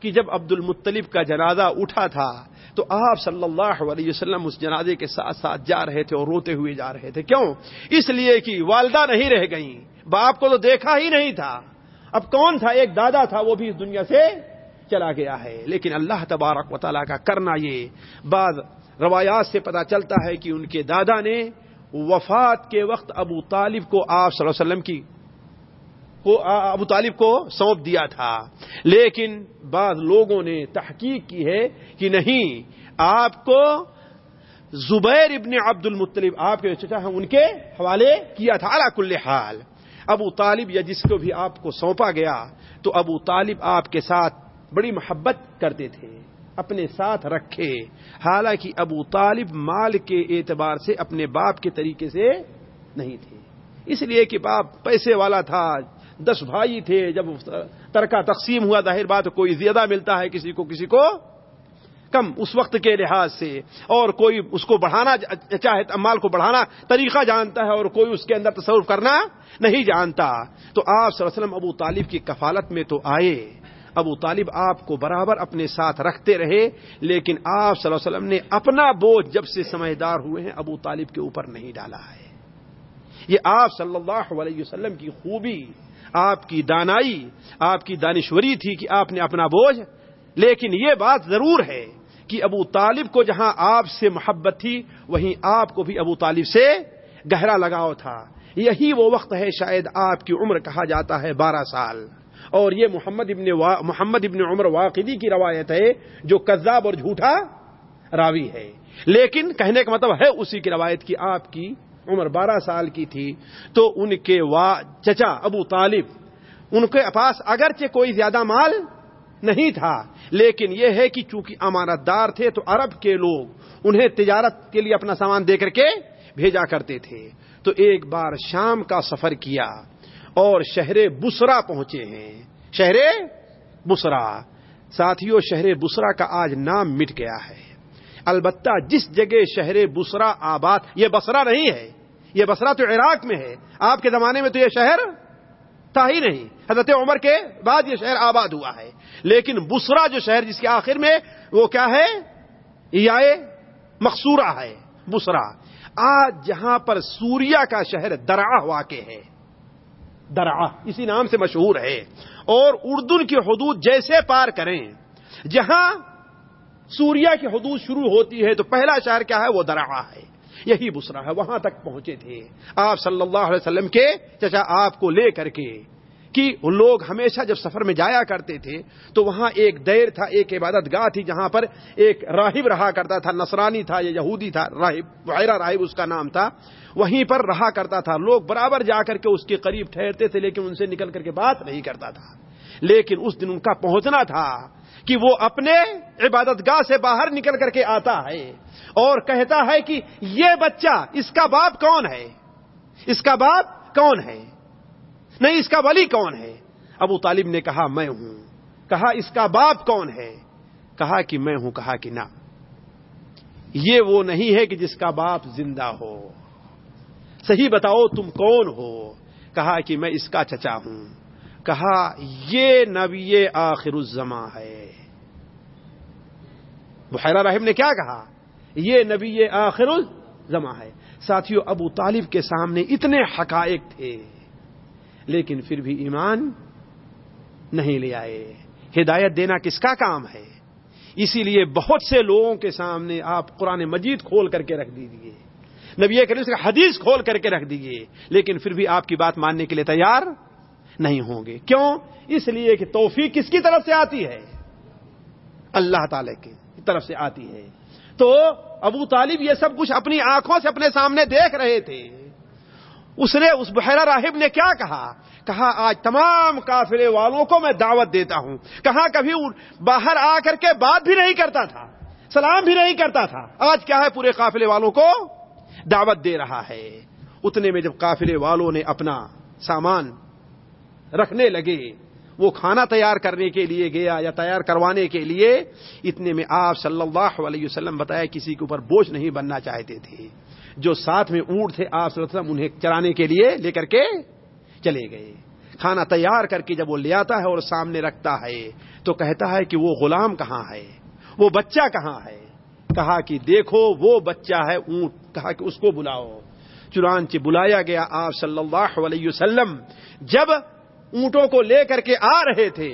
Speaker 2: کہ جب عبد المطلب کا جنازہ اٹھا تھا تو آپ صلی اللہ علیہ وسلم اس جنازے کے ساتھ ساتھ جا رہے تھے اور روتے ہوئے جا رہے تھے کیوں اس لیے کہ والدہ نہیں رہ گئیں باپ کو تو دیکھا ہی نہیں تھا اب کون تھا ایک دادا تھا وہ بھی اس دنیا سے چلا گیا ہے لیکن اللہ تبارک و تعالیٰ کا کرنا یہ بعض روایات سے پتا چلتا ہے کہ ان کے دادا نے وفات کے وقت ابو طالب کو آپ صلی اللہ علیہ وسلم کی کو ابو طالب کو سونپ دیا تھا لیکن بعض لوگوں نے تحقیق کی ہے کہ نہیں آپ کو زبیر ابن عبد المطلب آپ کے چچا ان کے حوالے کیا تھا اعلیٰ کل حال ابو طالب یا جس کو بھی آپ کو سونپا گیا تو ابو طالب آپ کے ساتھ بڑی محبت کرتے تھے اپنے ساتھ رکھے حالانکہ ابو طالب مال کے اعتبار سے اپنے باپ کے طریقے سے نہیں تھے اس لیے کہ باپ پیسے والا تھا دس بھائی تھے جب ترکہ تقسیم ہوا ظاہر بات کوئی زیادہ ملتا ہے کسی کو کسی کو کم اس وقت کے لحاظ سے اور کوئی اس کو بڑھانا چاہے امال کو بڑھانا طریقہ جانتا ہے اور کوئی اس کے اندر تصور کرنا نہیں جانتا تو آپ صلی اللہ علیہ وسلم ابو طالب کی کفالت میں تو آئے ابو طالب آپ کو برابر اپنے ساتھ رکھتے رہے لیکن آپ صلی اللہ علیہ وسلم نے اپنا بوجھ جب سے سمجھدار ہوئے ہیں ابو طالب کے اوپر نہیں ڈالا ہے یہ آپ صلی اللہ علیہ وسلم کی خوبی آپ کی دانائی آپ کی دانشوری تھی کہ آپ نے اپنا بوجھ لیکن یہ بات ضرور ہے کہ ابو طالب کو جہاں آپ سے محبت تھی وہیں آپ کو بھی ابو طالب سے گہرا لگاؤ تھا یہی وہ وقت ہے شاید آپ کی عمر کہا جاتا ہے بارہ سال اور یہ محمد ابن وا... محمد ابن عمر واقعی کی روایت ہے جو کذاب اور جھوٹا راوی ہے لیکن کہنے کا مطلب ہے اسی کی روایت کی آپ کی عمر بارہ سال کی تھی تو ان کے وا چچا ابو طالب ان کے پاس اگرچہ کوئی زیادہ مال نہیں تھا لیکن یہ ہے کہ چونکہ امانت دار تھے تو عرب کے لوگ انہیں تجارت کے لیے اپنا سامان دے کر کے بھیجا کرتے تھے تو ایک بار شام کا سفر کیا اور شہر بسرا پہنچے ہیں شہر بسرا ساتھیوں شہر بسرا کا آج نام مٹ گیا ہے البتہ جس جگہ شہر بسرا آباد یہ بسرا نہیں ہے یہ بسرا تو عراق میں ہے آپ کے زمانے میں تو یہ شہر تھا ہی نہیں حضرت عمر کے بعد یہ شہر آباد ہوا ہے لیکن بسرا جو شہر جس کے آخر میں وہ کیا ہے مقصورہ ہے بسرا آج جہاں پر سوریا کا شہر درا واقع ہے درا اسی نام سے مشہور ہے اور اردن کی حدود جیسے پار کریں جہاں سوریا کی حدود شروع ہوتی ہے تو پہلا شہر کیا ہے وہ درعا ہے یہی بسرا ہے وہاں تک پہنچے تھے آپ صلی اللہ علیہ وسلم کے چچا آپ کو لے کر کے کہ لوگ ہمیشہ جب سفر میں جایا کرتے تھے تو وہاں ایک دیر تھا ایک عبادت گاہ تھی جہاں پر ایک راہب رہا کرتا تھا نصرانی تھا یہودی تھا راہب وائرہ راہب اس کا نام تھا وہیں پر رہا کرتا تھا لوگ برابر جا کر کے اس کے قریب ٹھہرتے تھے لیکن ان سے نکل کر کے بات نہیں کرتا تھا لیکن اس دن ان کا پہنچنا تھا کہ وہ اپنے عبادت گاہ سے باہر نکل کر کے آتا ہے اور کہتا ہے کہ یہ بچہ اس کا باپ کون ہے اس کا باپ کون ہے نہیں اس کا ولی کون ہے ابو طالب نے کہا میں ہوں کہا اس کا باپ کون ہے کہا کہ میں ہوں کہا کہ نہ یہ وہ نہیں ہے کہ جس کا باپ زندہ ہو صحیح بتاؤ تم کون ہو کہا کہ میں اس کا چچا ہوں کہا یہ نبی آخر الزما ہے بحیرہ رحم نے کیا کہا یہ نبی آخر الزما ہے ساتھیوں ابو طالب کے سامنے اتنے حقائق تھے لیکن پھر بھی ایمان نہیں لے آئے ہدایت دینا کس کا کام ہے اسی لیے بہت سے لوگوں کے سامنے آپ قرآن مجید کھول کر کے رکھ دیجیے نبی سے حدیث کھول کر کے رکھ دیجیے لیکن پھر بھی آپ کی بات ماننے کے لیے تیار نہیں ہوں گے کیوں اس لیے کہ توفیق کس کی طرف سے آتی ہے اللہ تعالی کے طرف سے آتی ہے تو ابو طالب یہ سب کچھ اپنی آنکھوں سے اپنے سامنے دیکھ رہے تھے اس نے اس بحیرہ راہب نے کیا کہا کہا آج تمام قافلے والوں کو میں دعوت دیتا ہوں کہا کبھی باہر آ کر کے بات بھی نہیں کرتا تھا سلام بھی نہیں کرتا تھا آج کیا ہے پورے قافلے والوں کو دعوت دے رہا ہے اتنے میں جب قافلے والوں نے اپنا سامان رکھنے لگے وہ کھانا تیار کرنے کے لیے گیا یا تیار کروانے کے لیے اتنے میں آپ صلی اللہ علیہ وسلم بتایا کسی کے اوپر بوجھ نہیں بننا چاہتے تھے جو ساتھ میں اونٹ تھے آپ صلی اللہ علیہ وسلم انہیں چرانے کے لیے لے کر کے چلے گئے کھانا تیار کر کے جب وہ لے آتا ہے اور سامنے رکھتا ہے تو کہتا ہے کہ وہ غلام کہاں ہے وہ بچہ کہاں ہے کہا کہ دیکھو وہ بچہ ہے اونٹ کہا کہ اس کو بلاؤ چرانچ بلایا گیا آپ صلی اللہ علیہ وسلم جب اونٹوں کو لے کر کے آ رہے تھے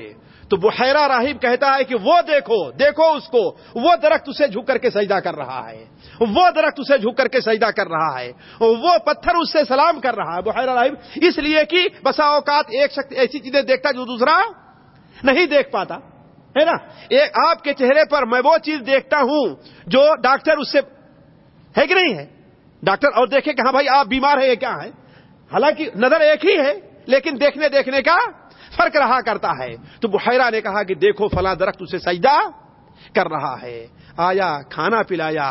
Speaker 2: تو بحیرہ راہب کہتا ہے کہ وہ دیکھو دیکھو اس کو وہ درخت اسے جھک کر کے سجدہ کر رہا ہے وہ درخت اسے جھک کر کے سجدہ کر رہا ہے وہ پتھر اس سے سلام کر رہا ہے بحیرہ راہب اس لیے کہ بسا اوقات ایک شخص ایسی چیزیں دیکھتا جو دوسرا نہیں دیکھ پاتا ہے نا ایک آپ کے چہرے پر میں وہ چیز دیکھتا ہوں جو ڈاکٹر اس سے ہے کہ نہیں ہے ڈاکٹر اور دیکھے کہ ہاں بھائی آپ بیمار ہیں کیا ہے حالانکہ نظر ایک ہی ہے لیکن دیکھنے دیکھنے کا فرق رہا کرتا ہے تو بحیرہ نے کہا کہ دیکھو فلاں درخت اسے سجدہ کر رہا ہے آیا کھانا پلایا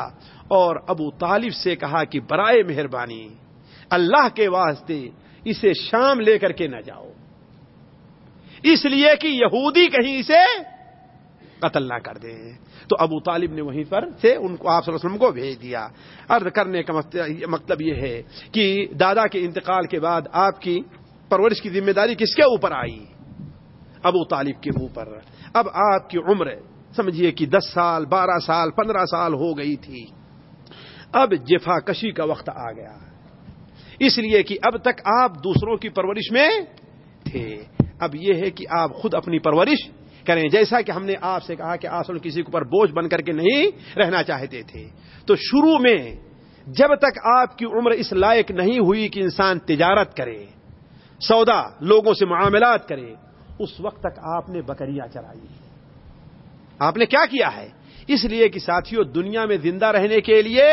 Speaker 2: اور ابو طالب سے کہا کہ برائے مہربانی اللہ کے واسطے اسے شام لے کر کے نہ جاؤ اس لیے کہ یہودی کہیں اسے قتل نہ کر دیں تو ابو طالب نے وہیں پر سے ان کو آپ وسلم کو بھیج دیا ارد کرنے کا مطلب یہ ہے کہ دادا کے انتقال کے بعد آپ کی پرورش کی ذمہ داری کس کے اوپر آئی ابو طالب کے اوپر اب آپ کی عمر سمجھیے کہ دس سال بارہ سال پندرہ سال ہو گئی تھی اب جفا کشی کا وقت آ گیا اس لیے کہ اب تک آپ دوسروں کی پرورش میں تھے اب یہ ہے کہ آپ خود اپنی پرورش کریں جیسا کہ ہم نے آپ سے کہا کہ آسن کسی کے اوپر بوجھ بن کر کے نہیں رہنا چاہتے تھے تو شروع میں جب تک آپ کی عمر اس لائق نہیں ہوئی کہ انسان تجارت کرے سودا لوگوں سے معاملات کرے اس وقت تک آپ نے بکریاں چرائی آپ نے کیا کیا ہے اس لیے کہ ساتھیوں دنیا میں زندہ رہنے کے لیے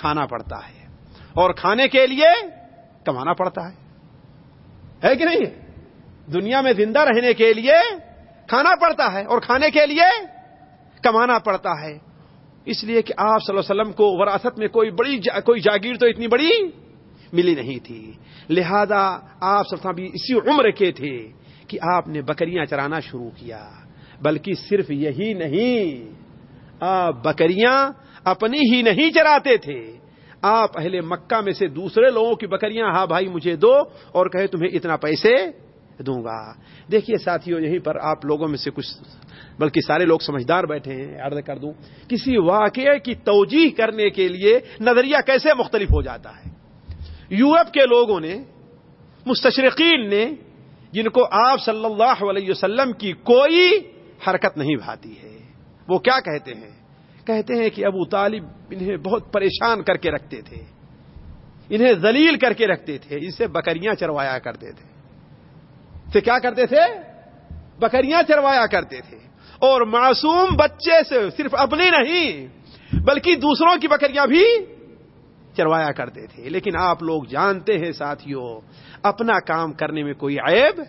Speaker 2: کھانا پڑتا ہے اور کھانے کے لیے کمانا پڑتا ہے ہے کہ نہیں دنیا میں زندہ رہنے کے لیے کھانا پڑتا ہے اور کھانے کے لیے کمانا پڑتا ہے اس لیے کہ آپ صلی اللہ علیہ وسلم کو وراثت میں کوئی بڑی جا... کوئی جاگیر تو اتنی بڑی ملی نہیں تھی لہذا آپ بھی اسی عمر کے تھے کہ آپ نے بکریاں چرانا شروع کیا بلکہ صرف یہی نہیں آپ بکریاں اپنی ہی نہیں چراتے تھے آپ اہل مکہ میں سے دوسرے لوگوں کی بکریاں ہاں بھائی مجھے دو اور کہے تمہیں اتنا پیسے دوں گا دیکھیے ساتھیوں یہیں پر آپ لوگوں میں سے کچھ بلکہ سارے لوگ سمجھدار بیٹھے ہیں عرض کر دوں کسی واقعے کی توجیح کرنے کے لیے نظریہ کیسے مختلف ہو جاتا ہے یورپ کے لوگوں نے مستشرقین نے جن کو آپ صلی اللہ علیہ وسلم کی کوئی حرکت نہیں بھاتی ہے وہ کیا کہتے ہیں کہتے ہیں کہ ابو طالب انہیں بہت پریشان کر کے رکھتے تھے انہیں ذلیل کر کے رکھتے تھے ان سے بکریاں چروایا کرتے تھے تو کیا کرتے تھے بکریاں چروایا کرتے تھے اور معصوم بچے سے صرف اپنے نہیں بلکہ دوسروں کی بکریاں بھی چروایا کرتے تھے لیکن آپ لوگ جانتے ہیں ساتھیوں اپنا کام کرنے میں کوئی عیب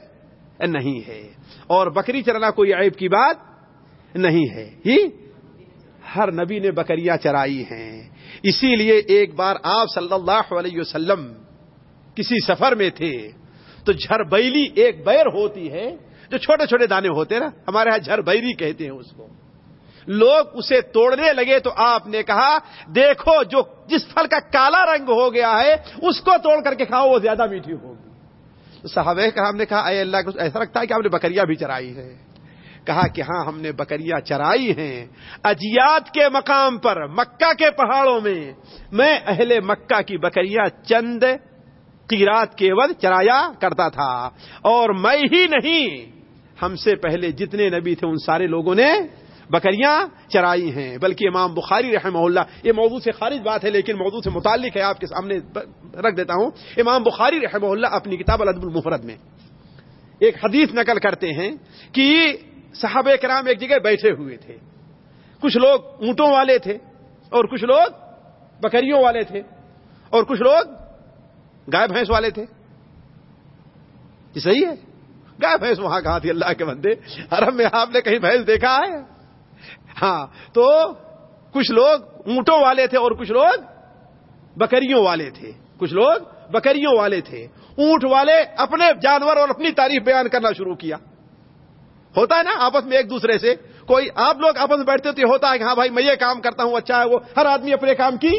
Speaker 2: نہیں ہے اور بکری چرانا کوئی عیب کی بات نہیں ہے ہی ہر نبی نے بکریاں چرائی ہیں اسی لیے ایک بار آپ صلی اللہ علیہ وسلم کسی سفر میں تھے تو جھر بیلی ایک بیر ہوتی ہے جو چھوٹے چھوٹے دانے ہوتے ہیں نا ہمارے یہاں جھر بیری کہتے ہیں اس کو لوگ اسے توڑنے لگے تو آپ نے کہا دیکھو جو جس پھل کا کالا رنگ ہو گیا ہے اس کو توڑ کر کے کھاؤ وہ زیادہ میٹھی ہوگی صاحب نے کہا اے اللہ ایسا لگتا ہے کہ ہم نے بکریا بھی چرائی ہے کہا کہ ہاں ہم نے بکریا چرائی ہیں اجیات کے مقام پر مکہ کے پہاڑوں میں میں اہل مکہ کی بکریاں چند قیرات کے ود چرایا کرتا تھا اور میں ہی نہیں ہم سے پہلے جتنے نبی تھے ان سارے لوگوں نے بکریاں چرائی ہیں بلکہ امام بخاری رحمہ اللہ یہ موضوع سے خارج بات ہے لیکن موضوع سے متعلق ہے آپ کے سامنے رکھ دیتا ہوں امام بخاری رحمہ اللہ اپنی کتاب الدب المفرد میں ایک حدیث نقل کرتے ہیں کہ صاحب کرام ایک جگہ بیٹھے ہوئے تھے کچھ لوگ اونٹوں والے تھے اور کچھ لوگ بکریوں والے تھے اور کچھ لوگ گائے بھینس والے تھے یہ صحیح ہے گائے بھینس وہاں کہا تھی اللہ کے بندے عرب میں آپ نے کہیں بھینس دیکھا ہے ہاں تو کچھ لوگ اونٹوں والے تھے اور کچھ لوگ بکریوں والے تھے کچھ لوگ بکریوں والے تھے اونٹ والے اپنے جانور اور اپنی تعریف بیان کرنا شروع کیا ہوتا ہے نا آپس میں ایک دوسرے سے کوئی آپ لوگ آپس میں بیٹھتے تو ہوتا ہے کہ ہاں بھائی میں یہ کام کرتا ہوں اچھا ہے وہ ہر آدمی اپنے کام کی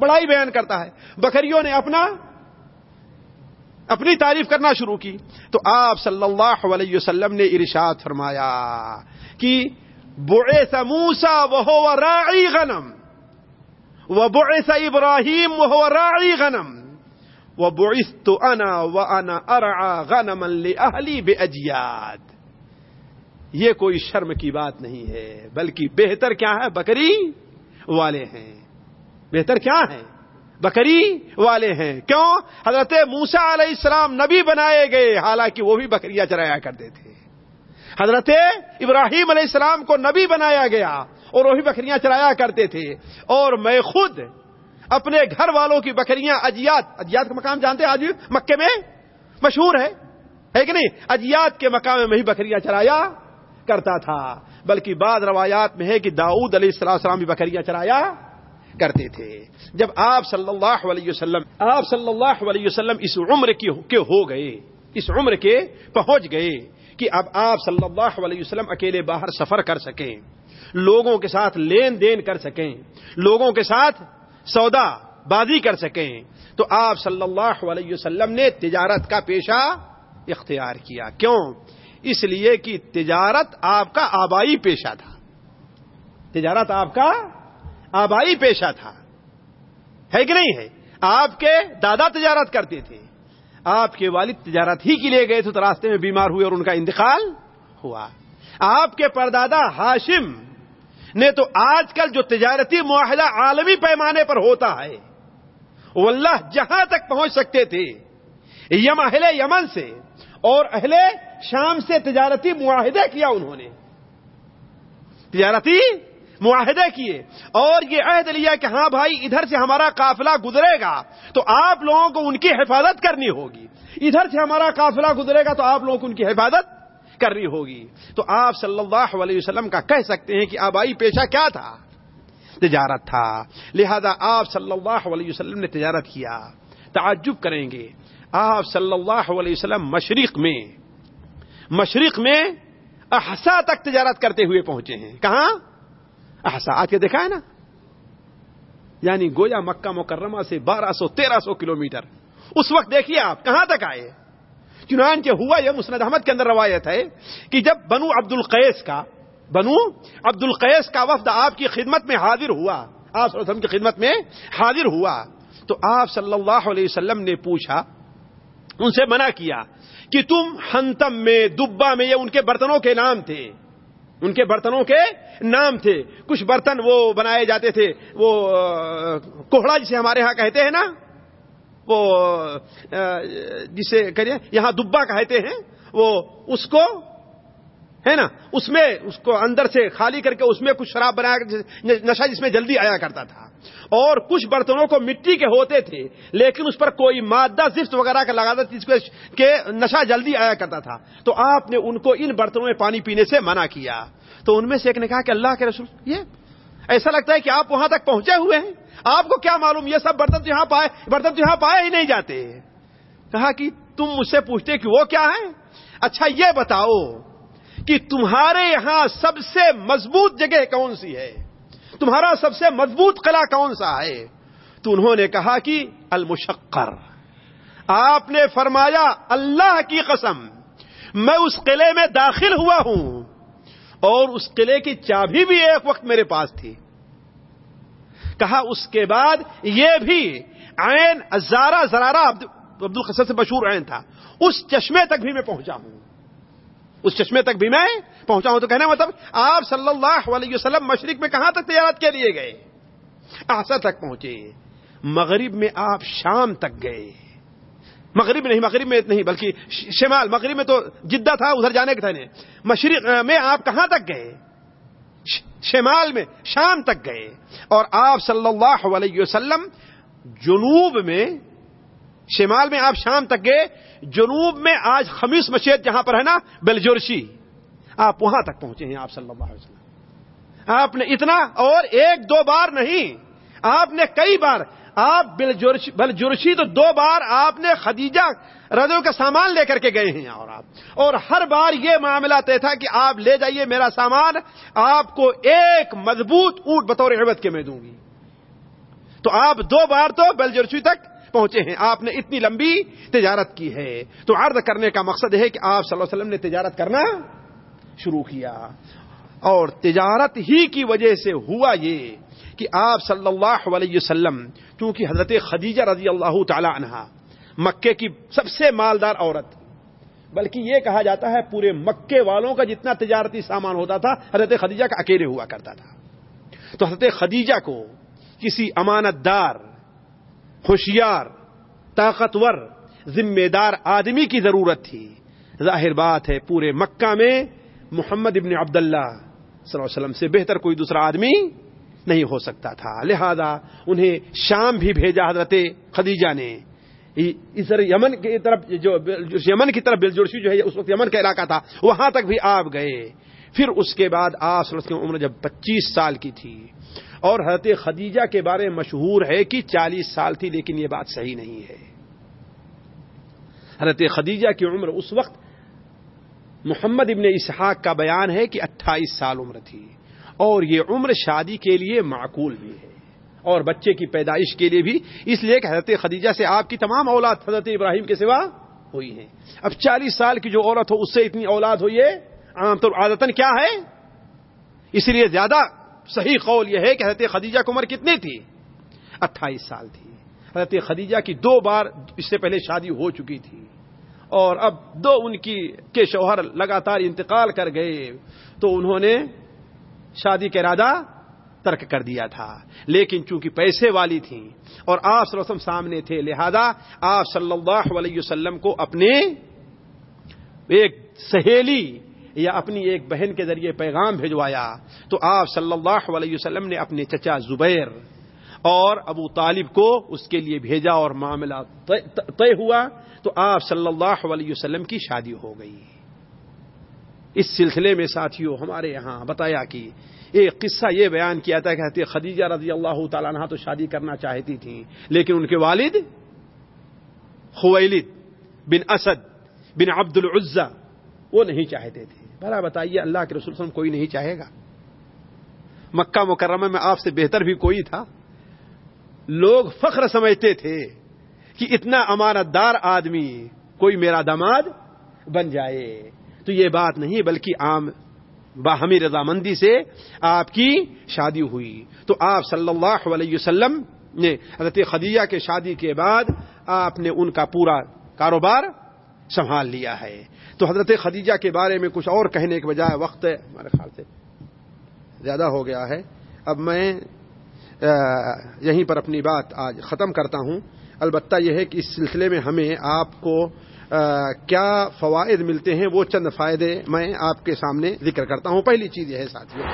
Speaker 2: بڑائی بیان کرتا ہے بکریوں نے اپنا اپنی تعریف کرنا شروع کی تو آپ صلی اللہ علیہ وسلم نے ارشاد فرمایا کہ بعث موسى وهو راعي غنم وبعث ابراهيم وهو راعي غنم وبعثت انا وانا ارعى غنما لاهلي باجياد یہ کوئی شرم کی بات نہیں ہے بلکہ بہتر کیا ہے بکری والے ہیں بہتر کیا ہے بکری والے ہیں کیوں حضرت موسا علیہ السلام نبی بنائے گئے حالانکہ وہ بھی بکریاں چرایا کرتے تھے حضرت ابراہیم علیہ السلام کو نبی بنایا گیا اور وہی بکریاں چلایا کرتے تھے اور میں خود اپنے گھر والوں کی بکریاں اجیات اجیات کا مقام جانتے آج مکے میں مشہور ہے کہ نہیں اجیات کے مقام میں ہی بکریاں چلایا کرتا تھا بلکہ بعد روایات میں ہے کہ داؤد علیہ السلام السلام بھی بکریاں چلایا کرتے تھے جب آپ صلی اللہ علیہ وسلم آپ صلی اللہ علیہ وسلم اس عمر کے ہو گئے اس عمر کے پہنچ گئے کہ اب آپ صلی اللہ علیہ وسلم اکیلے باہر سفر کر سکیں لوگوں کے ساتھ لین دین کر سکیں لوگوں کے ساتھ سودا بازی کر سکیں تو آپ صلی اللہ علیہ وسلم نے تجارت کا پیشہ اختیار کیا کیوں اس لیے کہ تجارت آپ کا آبائی پیشہ تھا تجارت آپ کا آبائی پیشہ تھا ہے کہ نہیں ہے آپ کے دادا تجارت کرتے تھے آپ کے والد تجارت ہی کے لیے گئے تھے تو راستے میں بیمار ہوئے اور ان کا انتقال ہوا آپ کے پردادا ہاشم نے تو آج کل جو تجارتی معاہدہ عالمی پیمانے پر ہوتا ہے وہ اللہ جہاں تک پہنچ سکتے تھے یم اہل یمن سے اور اہل شام سے تجارتی معاہدہ کیا انہوں نے تجارتی معاہدے کیے اور یہ عہد لیا کہ ہاں بھائی ادھر سے ہمارا قافلہ گزرے گا تو آپ لوگوں کو ان کی حفاظت کرنی ہوگی ادھر سے ہمارا قافلہ گزرے گا تو آپ لوگوں کو ان کی حفاظت کرنی ہوگی تو آپ صلی اللہ علیہ وسلم کا کہہ سکتے ہیں کہ آبائی پیشہ کیا تھا تجارت تھا لہذا آپ صلی اللہ علیہ وسلم نے تجارت کیا تعجب کریں گے آپ صلی اللہ علیہ وسلم مشرق میں مشرق میں احسا تک تجارت کرتے ہوئے پہنچے ہیں کہاں آ کے دیکھا ہے نا یعنی گویا مکہ مکرمہ سے بارہ سو تیرہ سو کلو میٹر اس وقت دیکھیے آپ کہاں تک آئے چنان کے ہوا یہ مسند احمد کے اندر روایت ہے کہ جب بنو عبد القیس کا بنو عبد القیس کا وفد آپ کی خدمت میں حاضر ہوا آپ وسلم کی خدمت میں حاضر ہوا تو آپ صلی اللہ علیہ وسلم نے پوچھا ان سے منع کیا کہ تم ہنتم میں دبا میں یہ ان کے برتنوں کے نام تھے ان کے برتنوں کے نام تھے کچھ برتن وہ بنائے جاتے تھے وہ کوہڑا جسے ہمارے یہاں کہتے ہیں نا وہ جسے کہ یہاں دبا کہتے ہیں وہ اس کو ہے نا اس میں اس کو اندر سے خالی کر کے اس میں کچھ شراب بنایا نشہ جس میں جلدی آیا کرتا تھا اور کچھ برتنوں کو مٹی کے ہوتے تھے لیکن اس پر کوئی مادہ زفت وغیرہ کا لگا کہ نشا جلدی آیا کرتا تھا تو آپ نے ان کو ان برتنوں میں پانی پینے سے منع کیا تو ان میں سے ایک نے کہا کہ اللہ کے رسول یہ ایسا لگتا ہے کہ آپ وہاں تک پہنچے ہوئے ہیں آپ کو کیا معلوم یہ سب برتن تو یہاں برتن تو یہاں پائے ہی نہیں جاتے کہا کہ تم مجھ سے پوچھتے کہ وہ کیا ہے اچھا یہ بتاؤ کہ تمہارے یہاں سب سے مضبوط جگہ کون سی ہے تمہارا سب سے مضبوط قلعہ کون سا ہے تو انہوں نے کہا کہ المشقر آپ نے فرمایا اللہ کی قسم میں اس قلعے میں داخل ہوا ہوں اور اس قلعے کی چابی بھی ایک وقت میرے پاس تھی کہا اس کے بعد یہ بھی عین زارا زرارا عبد القصر سے مشہور عین تھا اس چشمے تک بھی میں پہنچا ہوں اس چشمے تک بھی میں پہنچا ہوں تو کہنا مطلب آپ صلی اللہ علیہ وسلم مشرق میں کہاں تک تجارت کے لیے گئے آسا تک پہنچے مغرب میں آپ شام تک گئے مغرب نہیں مغرب میں نہیں بلکہ شمال مغرب میں تو جدہ تھا ادھر جانے کے نہیں مشرق میں آپ کہاں تک گئے شمال میں شام تک گئے اور آپ صلی اللہ علیہ وسلم جنوب میں شمال میں آپ شام تک گئے جنوب میں آج خمیس مشید جہاں پر ہے نا بلجورشی آپ وہاں تک پہنچے ہیں آپ صلی اللہ علیہ وسلم آپ نے اتنا اور ایک دو بار نہیں آپ نے کئی بار آپ بلجرشی تو دو بار آپ نے خدیجہ رضو کا سامان لے کر کے گئے ہیں اور آپ اور ہر بار یہ معاملہ طے تھا کہ آپ لے جائیے میرا سامان آپ کو ایک مضبوط اونٹ بطور عبت کے میں دوں گی تو آپ دو بار تو بلجرشی تک پہنچے ہیں آپ نے اتنی لمبی تجارت کی ہے تو عرض کرنے کا مقصد ہے کہ آپ صلی اللہ علیہ وسلم نے تجارت کرنا شروع کیا اور تجارت ہی کی وجہ سے ہوا یہ کہ آپ صلی اللہ علیہ وسلم چونکہ حضرت خدیجہ رضی اللہ تعالی عنہ مکے کی سب سے مالدار عورت بلکہ یہ کہا جاتا ہے پورے مکے والوں کا جتنا تجارتی سامان ہوتا تھا حضرت خدیجہ کا اکیلے ہوا کرتا تھا تو حضرت خدیجہ کو کسی امانت دار ہوشیار طاقتور ذمہ دار آدمی کی ضرورت تھی ظاہر بات ہے پورے مکہ میں محمد ابن عبداللہ صلی اللہ علیہ وسلم سے بہتر کوئی دوسرا آدمی نہیں ہو سکتا تھا لہذا انہیں شام بھی بھیجا حضرت خدیجہ نے ادھر یمن کی طرف جو یمن کی طرف جو ہے اس وقت یمن کا علاقہ تھا وہاں تک بھی آپ گئے پھر اس کے بعد آپ کی عمر جب پچیس سال کی تھی اور حضرت خدیجہ کے بارے مشہور ہے کہ چالیس سال تھی لیکن یہ بات صحیح نہیں ہے حضرت خدیجہ کی عمر اس وقت محمد ابن اسحاق کا بیان ہے کہ اٹھائیس سال عمر تھی اور یہ عمر شادی کے لیے معقول بھی ہے اور بچے کی پیدائش کے لیے بھی اس لیے کہ حضرت خدیجہ سے آپ کی تمام اولاد حضرت ابراہیم کے سوا ہوئی ہیں اب چالیس سال کی جو عورت ہو اس سے اتنی اولاد ہوئی ہے عام طور عادتن کیا ہے اس لیے زیادہ صحیح قول یہ ہے کہ حضرت خدیجہ کی عمر کتنی تھی اٹھائیس سال تھی حضرت خدیجہ کی دو بار اس سے پہلے شادی ہو چکی تھی اور اب دو ان کی کے شوہر لگاتار انتقال کر گئے تو انہوں نے شادی کا ارادہ ترک کر دیا تھا لیکن چونکہ پیسے والی تھیں اور آپ رسم سامنے تھے لہذا آپ صلی اللہ علیہ وسلم کو اپنے ایک سہیلی یا اپنی ایک بہن کے ذریعے پیغام بھیجوایا تو آپ صلی اللہ علیہ وسلم نے اپنے چچا زبیر اور ابو طالب کو اس کے لیے بھیجا اور معاملہ طے ہوا تو آپ صلی اللہ علیہ وسلم کی شادی ہو گئی اس سلسلے میں ساتھیوں ہمارے یہاں بتایا کہ ایک قصہ یہ بیان کیا تھا کہتے خدیجہ رضی اللہ تعالیٰ نے تو شادی کرنا چاہتی تھی لیکن ان کے والد خویلد بن اسد بن عبد العزا وہ نہیں چاہتے تھے بھلا بتائیے اللہ کے رسول صلی اللہ علیہ وسلم کوئی نہیں چاہے گا مکہ مکرمہ میں آپ سے بہتر بھی کوئی تھا لوگ فخر سمجھتے تھے کہ اتنا امانت دار آدمی کوئی میرا دماد بن جائے تو یہ بات نہیں بلکہ عام باہمی رضامندی سے آپ کی شادی ہوئی تو آپ صلی اللہ علیہ وسلم نے حضرت خدیجہ کے شادی کے بعد آپ نے ان کا پورا کاروبار سنبھال لیا ہے تو حضرت خدیجہ کے بارے میں کچھ اور کہنے کے بجائے وقت ہمارے خیال سے زیادہ ہو گیا ہے اب میں یہیں پر اپنی بات آج ختم کرتا ہوں البتہ یہ ہے کہ اس سلسلے میں ہمیں آپ کو کیا فوائد ملتے ہیں وہ چند فائدے میں آپ کے سامنے ذکر کرتا ہوں پہلی چیز یہ ہے ساتھیوں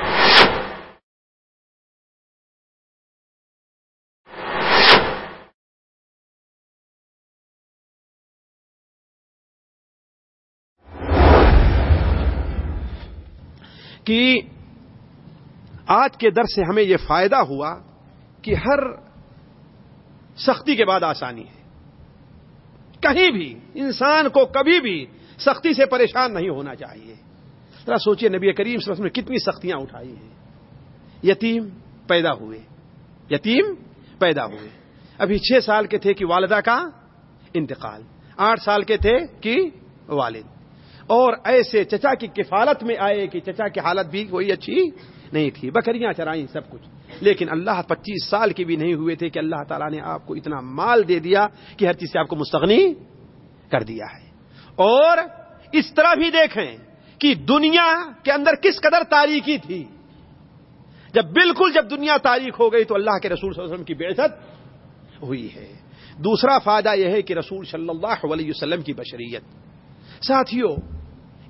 Speaker 2: کہ آج کے در سے ہمیں یہ فائدہ ہوا کہ ہر سختی کے بعد آسانی ہے کہیں بھی انسان کو کبھی بھی سختی سے پریشان نہیں ہونا چاہیے ذرا سوچئے نبی کریم صلی اللہ علیہ وسلم نے کتنی سختیاں اٹھائی ہیں یتیم پیدا ہوئے یتیم پیدا ہوئے ابھی چھ سال کے تھے کہ والدہ کا انتقال آٹھ سال کے تھے کہ والد اور ایسے چچا کی کفالت میں آئے کہ چچا کی حالت بھی کوئی اچھی نہیں تھی بکریاں چرائیں سب کچھ لیکن اللہ پچیس سال کے بھی نہیں ہوئے تھے کہ اللہ تعالیٰ نے آپ کو اتنا مال دے دیا کہ ہر چیز سے آپ کو مستغنی کر دیا ہے اور اس طرح بھی دیکھیں کہ دنیا کے اندر کس قدر تاریخی تھی جب بالکل جب دنیا تاریخ ہو گئی تو اللہ کے رسول صلی اللہ علیہ وسلم کی بےزت ہوئی ہے دوسرا فائدہ یہ ہے کہ رسول صلی اللہ علیہ وسلم کی بشریت ساتھیوں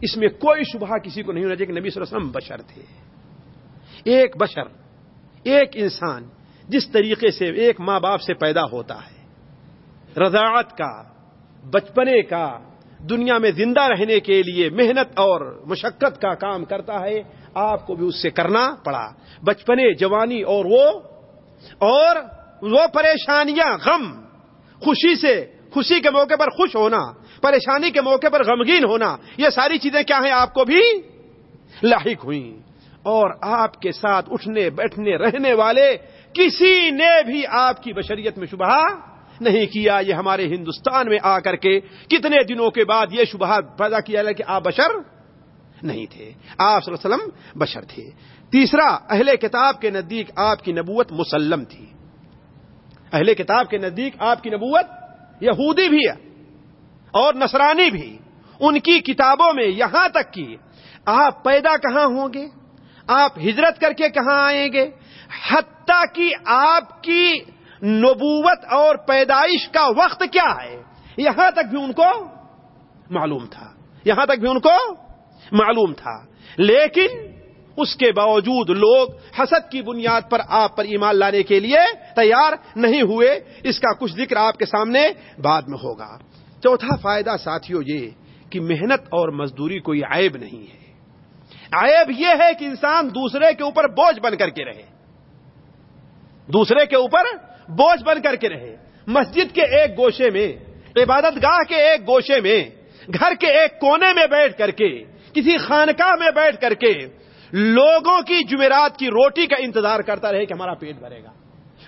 Speaker 2: اس میں کوئی شبہ کسی کو نہیں ہونا چاہیے کہ نبی صلی اللہ علیہ وسلم بشر تھے ایک بشر ایک انسان جس طریقے سے ایک ماں باپ سے پیدا ہوتا ہے رضاعت کا بچپنے کا دنیا میں زندہ رہنے کے لیے محنت اور مشقت کا کام کرتا ہے آپ کو بھی اس سے کرنا پڑا بچپنے جوانی اور وہ اور وہ پریشانیاں غم خوشی سے خوشی کے موقع پر خوش ہونا پریشانی کے موقع پر غمگین ہونا یہ ساری چیزیں کیا ہیں آپ کو بھی لاحق ہوئیں اور آپ کے ساتھ اٹھنے بیٹھنے رہنے والے کسی نے بھی آپ کی بشریت میں شبہ نہیں کیا یہ ہمارے ہندوستان میں آ کر کے کتنے دنوں کے بعد یہ شبہ پیدا کیا گیا کہ آپ بشر نہیں تھے آپ صلی اللہ علیہ وسلم بشر تھے تیسرا اہل کتاب کے نزدیک آپ کی نبوت مسلم تھی اہل کتاب کے نزدیک آپ کی نبوت یہودی بھی ہے اور نصرانی بھی ان کی کتابوں میں یہاں تک کہ آپ پیدا کہاں ہوں گے آپ ہجرت کر کے کہاں آئیں گے حتیٰ کی آپ کی نبوت اور پیدائش کا وقت کیا ہے یہاں تک بھی ان کو معلوم تھا یہاں تک بھی ان کو معلوم تھا لیکن اس کے باوجود لوگ حسد کی بنیاد پر آپ پر ایمان لانے کے لیے تیار نہیں ہوئے اس کا کچھ ذکر آپ کے سامنے بعد میں ہوگا چوتھا فائدہ ساتھیوں یہ کہ محنت اور مزدوری کوئی عیب نہیں ہے عیب یہ ہے کہ انسان دوسرے کے اوپر بوجھ بن کر کے رہے دوسرے کے اوپر بوجھ بن کر کے رہے مسجد کے ایک گوشے میں عبادت گاہ کے ایک گوشے میں گھر کے ایک کونے میں بیٹھ کر کے کسی خانقاہ میں بیٹھ کر کے لوگوں کی جمعرات کی روٹی کا انتظار کرتا رہے کہ ہمارا پیٹ بھرے گا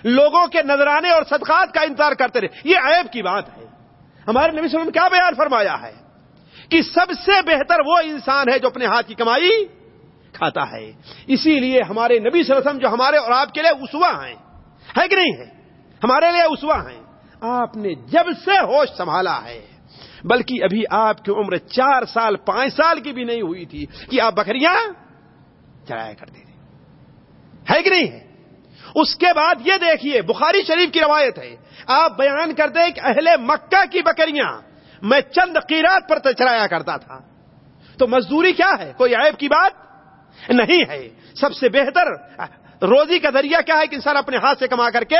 Speaker 2: لوگوں کے نذرانے اور صدقات کا انتظار کرتے رہے یہ عیب کی بات ہے ہمارے نبی صلی اللہ علیہ وسلم کیا بیان فرمایا ہے کہ سب سے بہتر وہ انسان ہے جو اپنے ہاتھ کی کمائی کھاتا ہے اسی لیے ہمارے نبی صلی اللہ علیہ وسلم جو ہمارے اور آپ کے لیے اسوا ہیں ہے کہ نہیں ہے ہمارے لیے اسوا ہیں آپ نے جب سے ہوش سنبھالا ہے بلکہ ابھی آپ کی عمر چار سال پانچ سال کی بھی نہیں ہوئی تھی کہ آپ بکریاں چرایا کرتے تھے ہے کہ نہیں ہے اس کے بعد یہ دیکھیے بخاری شریف کی روایت ہے آپ بیان کرتے ہیں کہ اہل مکہ کی بکریاں میں چند قیرات پر تچرایا کرتا تھا تو مزدوری کیا ہے کوئی عیب کی بات نہیں ہے سب سے بہتر روزی کا ذریعہ کیا ہے کہ انسان اپنے ہاتھ سے کما کر کے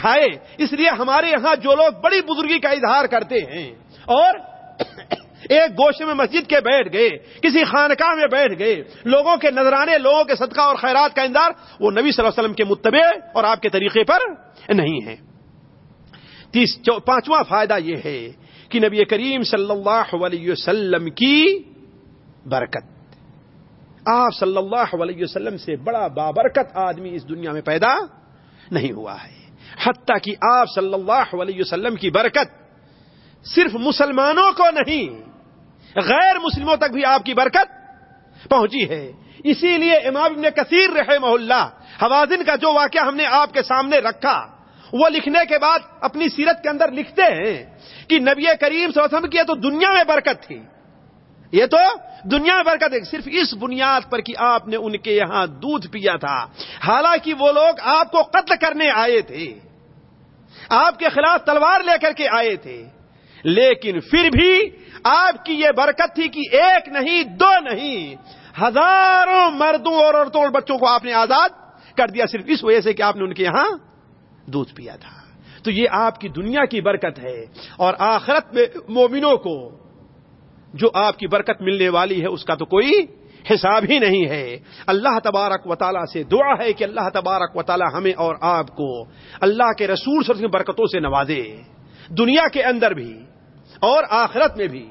Speaker 2: کھائے اس لیے ہمارے یہاں جو لوگ بڑی بزرگی کا اظہار کرتے ہیں اور ایک گوشے میں مسجد کے بیٹھ گئے کسی خانقاہ میں بیٹھ گئے لوگوں کے نذرانے لوگوں کے صدقہ اور خیرات کا اندار وہ نبی صلی اللہ علیہ وسلم کے متبع اور آپ کے طریقے پر نہیں ہے پانچواں فائدہ یہ ہے نبی کریم صلی اللہ علیہ وسلم کی برکت آپ صلی اللہ علیہ وسلم سے بڑا بابرکت آدمی اس دنیا میں پیدا نہیں ہوا ہے حتیٰ کہ آپ صلی اللہ علیہ وسلم کی برکت صرف مسلمانوں کو نہیں غیر مسلموں تک بھی آپ کی برکت پہنچی ہے اسی لیے امام ابن کثیر رحمہ اللہ حوازن کا جو واقعہ ہم نے آپ کے سامنے رکھا وہ لکھنے کے بعد اپنی سیرت کے اندر لکھتے ہیں کہ نبی کریم وسلم کی تو دنیا میں برکت تھی یہ تو دنیا میں برکت ہے صرف اس بنیاد پر کہ آپ نے ان کے یہاں دودھ پیا تھا حالانکہ وہ لوگ آپ کو قتل کرنے آئے تھے آپ کے خلاف تلوار لے کر کے آئے تھے لیکن پھر بھی آپ کی یہ برکت تھی کہ ایک نہیں دو نہیں ہزاروں مردوں اور عورتوں اور بچوں کو آپ نے آزاد کر دیا صرف اس وجہ سے کہ آپ نے ان کے یہاں دودھ پیا تھا تو یہ آپ کی دنیا کی برکت ہے اور آخرت میں مومنوں کو جو آپ کی برکت ملنے والی ہے اس کا تو کوئی حساب ہی نہیں ہے اللہ تبارک و تعالیٰ سے دعا ہے کہ اللہ تبارک و تعالیٰ ہمیں اور آپ کو اللہ کے رسول برکتوں سے نوازے دنیا کے اندر بھی اور آخرت میں بھی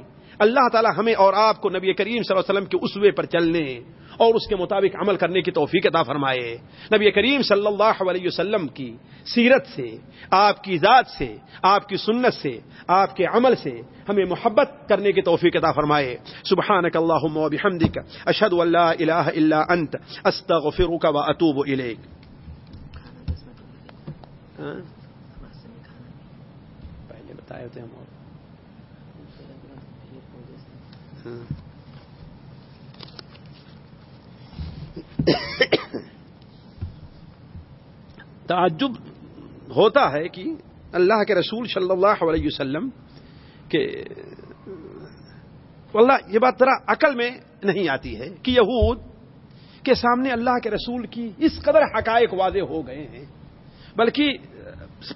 Speaker 2: اللہ تعالیٰ ہمیں اور آپ کو نبی کریم صلی اللہ علیہ وسلم کے اسوے پر چلنے اور اس کے مطابق عمل کرنے کی توفیق عطا فرمائے نبی کریم صلی اللہ علیہ وسلم کی سیرت سے آپ کی ذات سے آپ کی سنت سے آپ کے عمل سے ہمیں محبت کرنے کی توفیق عطا فرمائے سبحانک اللہم و بحمدک اشہد ان اللہ الہ الا انت استغفرک و الیک ہاں؟ پہلے و تھے ہم اور ہاں تعجب ہوتا ہے کہ اللہ کے رسول صلی اللہ علیہ وسلم کہ اللہ یہ بات ذرا عقل میں نہیں آتی ہے کہ یہود کے سامنے اللہ کے رسول کی اس قدر حقائق واضح ہو گئے ہیں بلکہ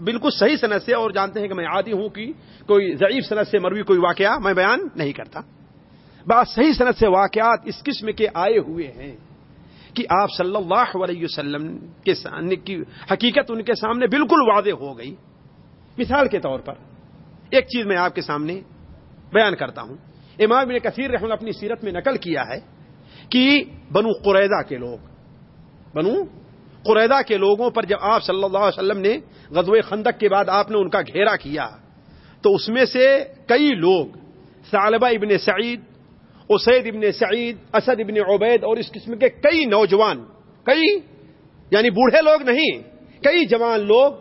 Speaker 2: بالکل صحیح صنعت سے اور جانتے ہیں کہ میں عادی ہوں کہ کوئی ضعیف صنعت سے مروی کوئی واقعہ میں بیان نہیں کرتا بات صحیح صنعت سے واقعات اس قسم کے آئے ہوئے ہیں کہ آپ صلی اللہ علیہ وسلم کے سامنے کی حقیقت ان کے سامنے بالکل واضح ہو گئی مثال کے طور پر ایک چیز میں آپ کے سامنے بیان کرتا ہوں امام ابن کثیر رحم اپنی سیرت میں نقل کیا ہے کہ بنو قریدا کے لوگ بنو قریدا کے لوگوں پر جب آپ صلی اللہ علیہ وسلم نے غزوہ خندق کے بعد آپ نے ان کا گھیرا کیا تو اس میں سے کئی لوگ سالبہ ابن سعید اسید ابن سعید اسد ابن عبید اور اس قسم کے کئی نوجوان کئی یعنی بوڑھے لوگ نہیں کئی جوان لوگ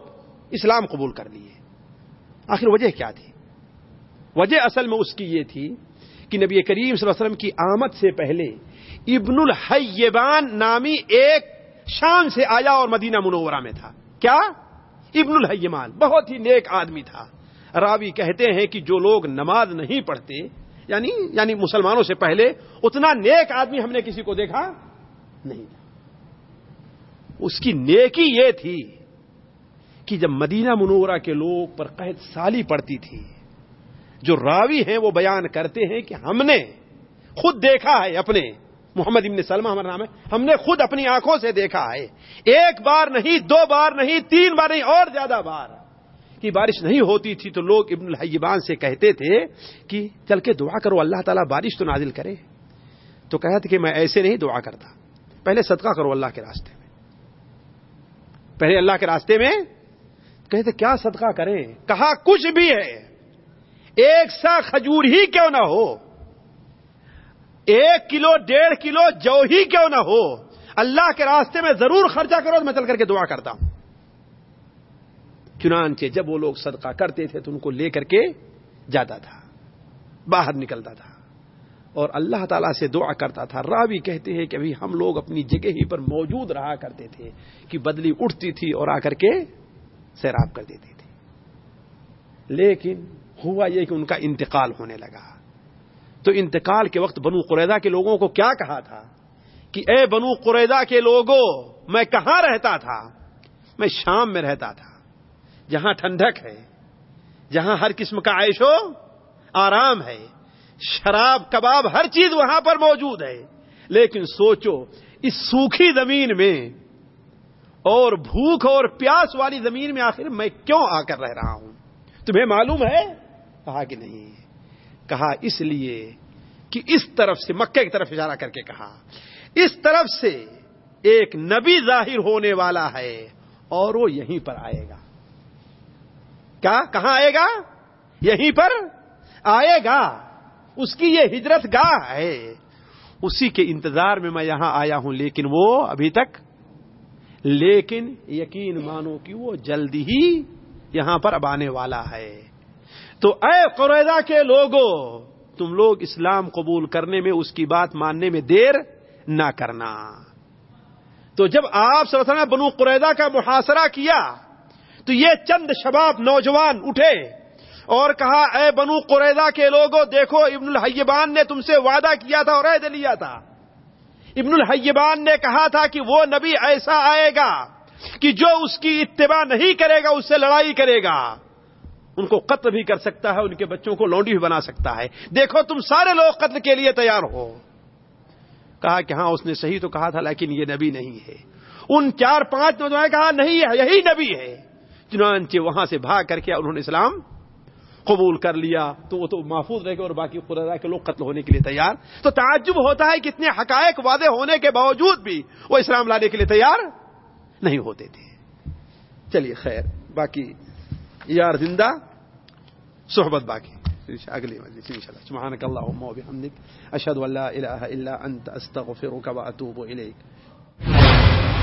Speaker 2: اسلام قبول کر لیے آخر وجہ کیا تھی وجہ اصل میں اس کی یہ تھی کہ نبی کریم صلی اللہ علیہ وسلم کی آمد سے پہلے ابن الحیبان نامی ایک شام سے آیا اور مدینہ منورہ میں تھا کیا ابن الحیمان بہت ہی نیک آدمی تھا راوی کہتے ہیں کہ جو لوگ نماز نہیں پڑھتے یعنی یعنی مسلمانوں سے پہلے اتنا نیک آدمی ہم نے کسی کو دیکھا نہیں اس کی نیکی یہ تھی کہ جب مدینہ منورہ کے لوگ پر قید سالی پڑتی تھی جو راوی ہیں وہ بیان کرتے ہیں کہ ہم نے خود دیکھا ہے اپنے محمد ابن سلمہ ہمارا نام ہے ہم نے خود اپنی آنکھوں سے دیکھا ہے ایک بار نہیں دو بار نہیں تین بار نہیں اور زیادہ بار کی بارش نہیں ہوتی تھی تو لوگ ابن الحیبان سے کہتے تھے کہ چل کے دعا کرو اللہ تعالیٰ بارش تو نازل کرے تو کہا تھا کہ میں ایسے نہیں دعا کرتا پہلے صدقہ کرو اللہ کے راستے میں پہلے اللہ کے راستے میں کہتے کیا صدقہ کریں کہا کچھ بھی ہے ایک سا کھجور ہی کیوں نہ ہو ایک کلو ڈیڑھ کلو جو ہی کیوں نہ ہو اللہ کے راستے میں ضرور خرچہ کرو تو میں چل کر کے دعا کرتا ہوں چنانچہ جب وہ لوگ صدقہ کرتے تھے تو ان کو لے کر کے جاتا تھا باہر نکلتا تھا اور اللہ تعالیٰ سے دعا کرتا تھا راوی کہتے ہیں کہ ابھی ہم لوگ اپنی جگہ ہی پر موجود رہا کرتے تھے کہ بدلی اٹھتی تھی اور آ کر کے سیراب کر دیتے تھے لیکن ہوا یہ کہ ان کا انتقال ہونے لگا تو انتقال کے وقت بنو قریدا کے لوگوں کو کیا کہا تھا کہ اے بنو قریدا کے لوگوں میں کہاں رہتا تھا میں شام میں رہتا تھا جہاں ٹھنڈک ہے جہاں ہر قسم کا عائش ہو آرام ہے شراب کباب ہر چیز وہاں پر موجود ہے لیکن سوچو اس سوکھی زمین میں اور بھوک اور پیاس والی زمین میں آخر میں کیوں آ کر رہ رہا ہوں تمہیں معلوم ہے کہا کہ نہیں کہا اس لیے کہ اس طرف سے مکے کی طرف اشارہ کر کے کہا اس طرف سے ایک نبی ظاہر ہونے والا ہے اور وہ یہیں پر آئے گا کیا کہاں آئے گا یہیں پر آئے گا اس کی یہ ہجرت گاہ ہے اسی کے انتظار میں میں یہاں آیا ہوں لیکن وہ ابھی تک لیکن یقین مانو کہ وہ جلدی ہی یہاں پر اب آنے والا ہے تو اے قریضہ کے لوگوں تم لوگ اسلام قبول کرنے میں اس کی بات ماننے میں دیر نہ کرنا تو جب آپ سرسنا بنو قریضہ کا محاصرہ کیا تو یہ چند شباب نوجوان اٹھے اور کہا اے بنو قریدا کے لوگوں دیکھو ابن الحیبان نے تم سے وعدہ کیا تھا اور عہد لیا تھا ابن الحیبان نے کہا تھا کہ وہ نبی ایسا آئے گا کہ جو اس کی اتباع نہیں کرے گا اس سے لڑائی کرے گا ان کو قتل بھی کر سکتا ہے ان کے بچوں کو لونڈی بھی بنا سکتا ہے دیکھو تم سارے لوگ قتل کے لیے تیار ہو کہا کہ ہاں اس نے صحیح تو کہا تھا لیکن یہ نبی نہیں ہے ان چار پانچ نوجوان کہا نہیں ہے یہی نبی ہے چنانچہ وہاں سے بھاگ کر کے انہوں نے اسلام قبول کر لیا تو وہ تو محفوظ رہ گئے اور باقی خدا کے لوگ قتل ہونے کے لیے تیار تو تعجب ہوتا ہے اتنے حقائق واضح ہونے کے باوجود بھی وہ اسلام لانے کے لیے تیار نہیں ہوتے تھے چلیے خیر باقی یار زندہ صحبت باقی اگلی ان شاء اللہ اشد اللہ الیک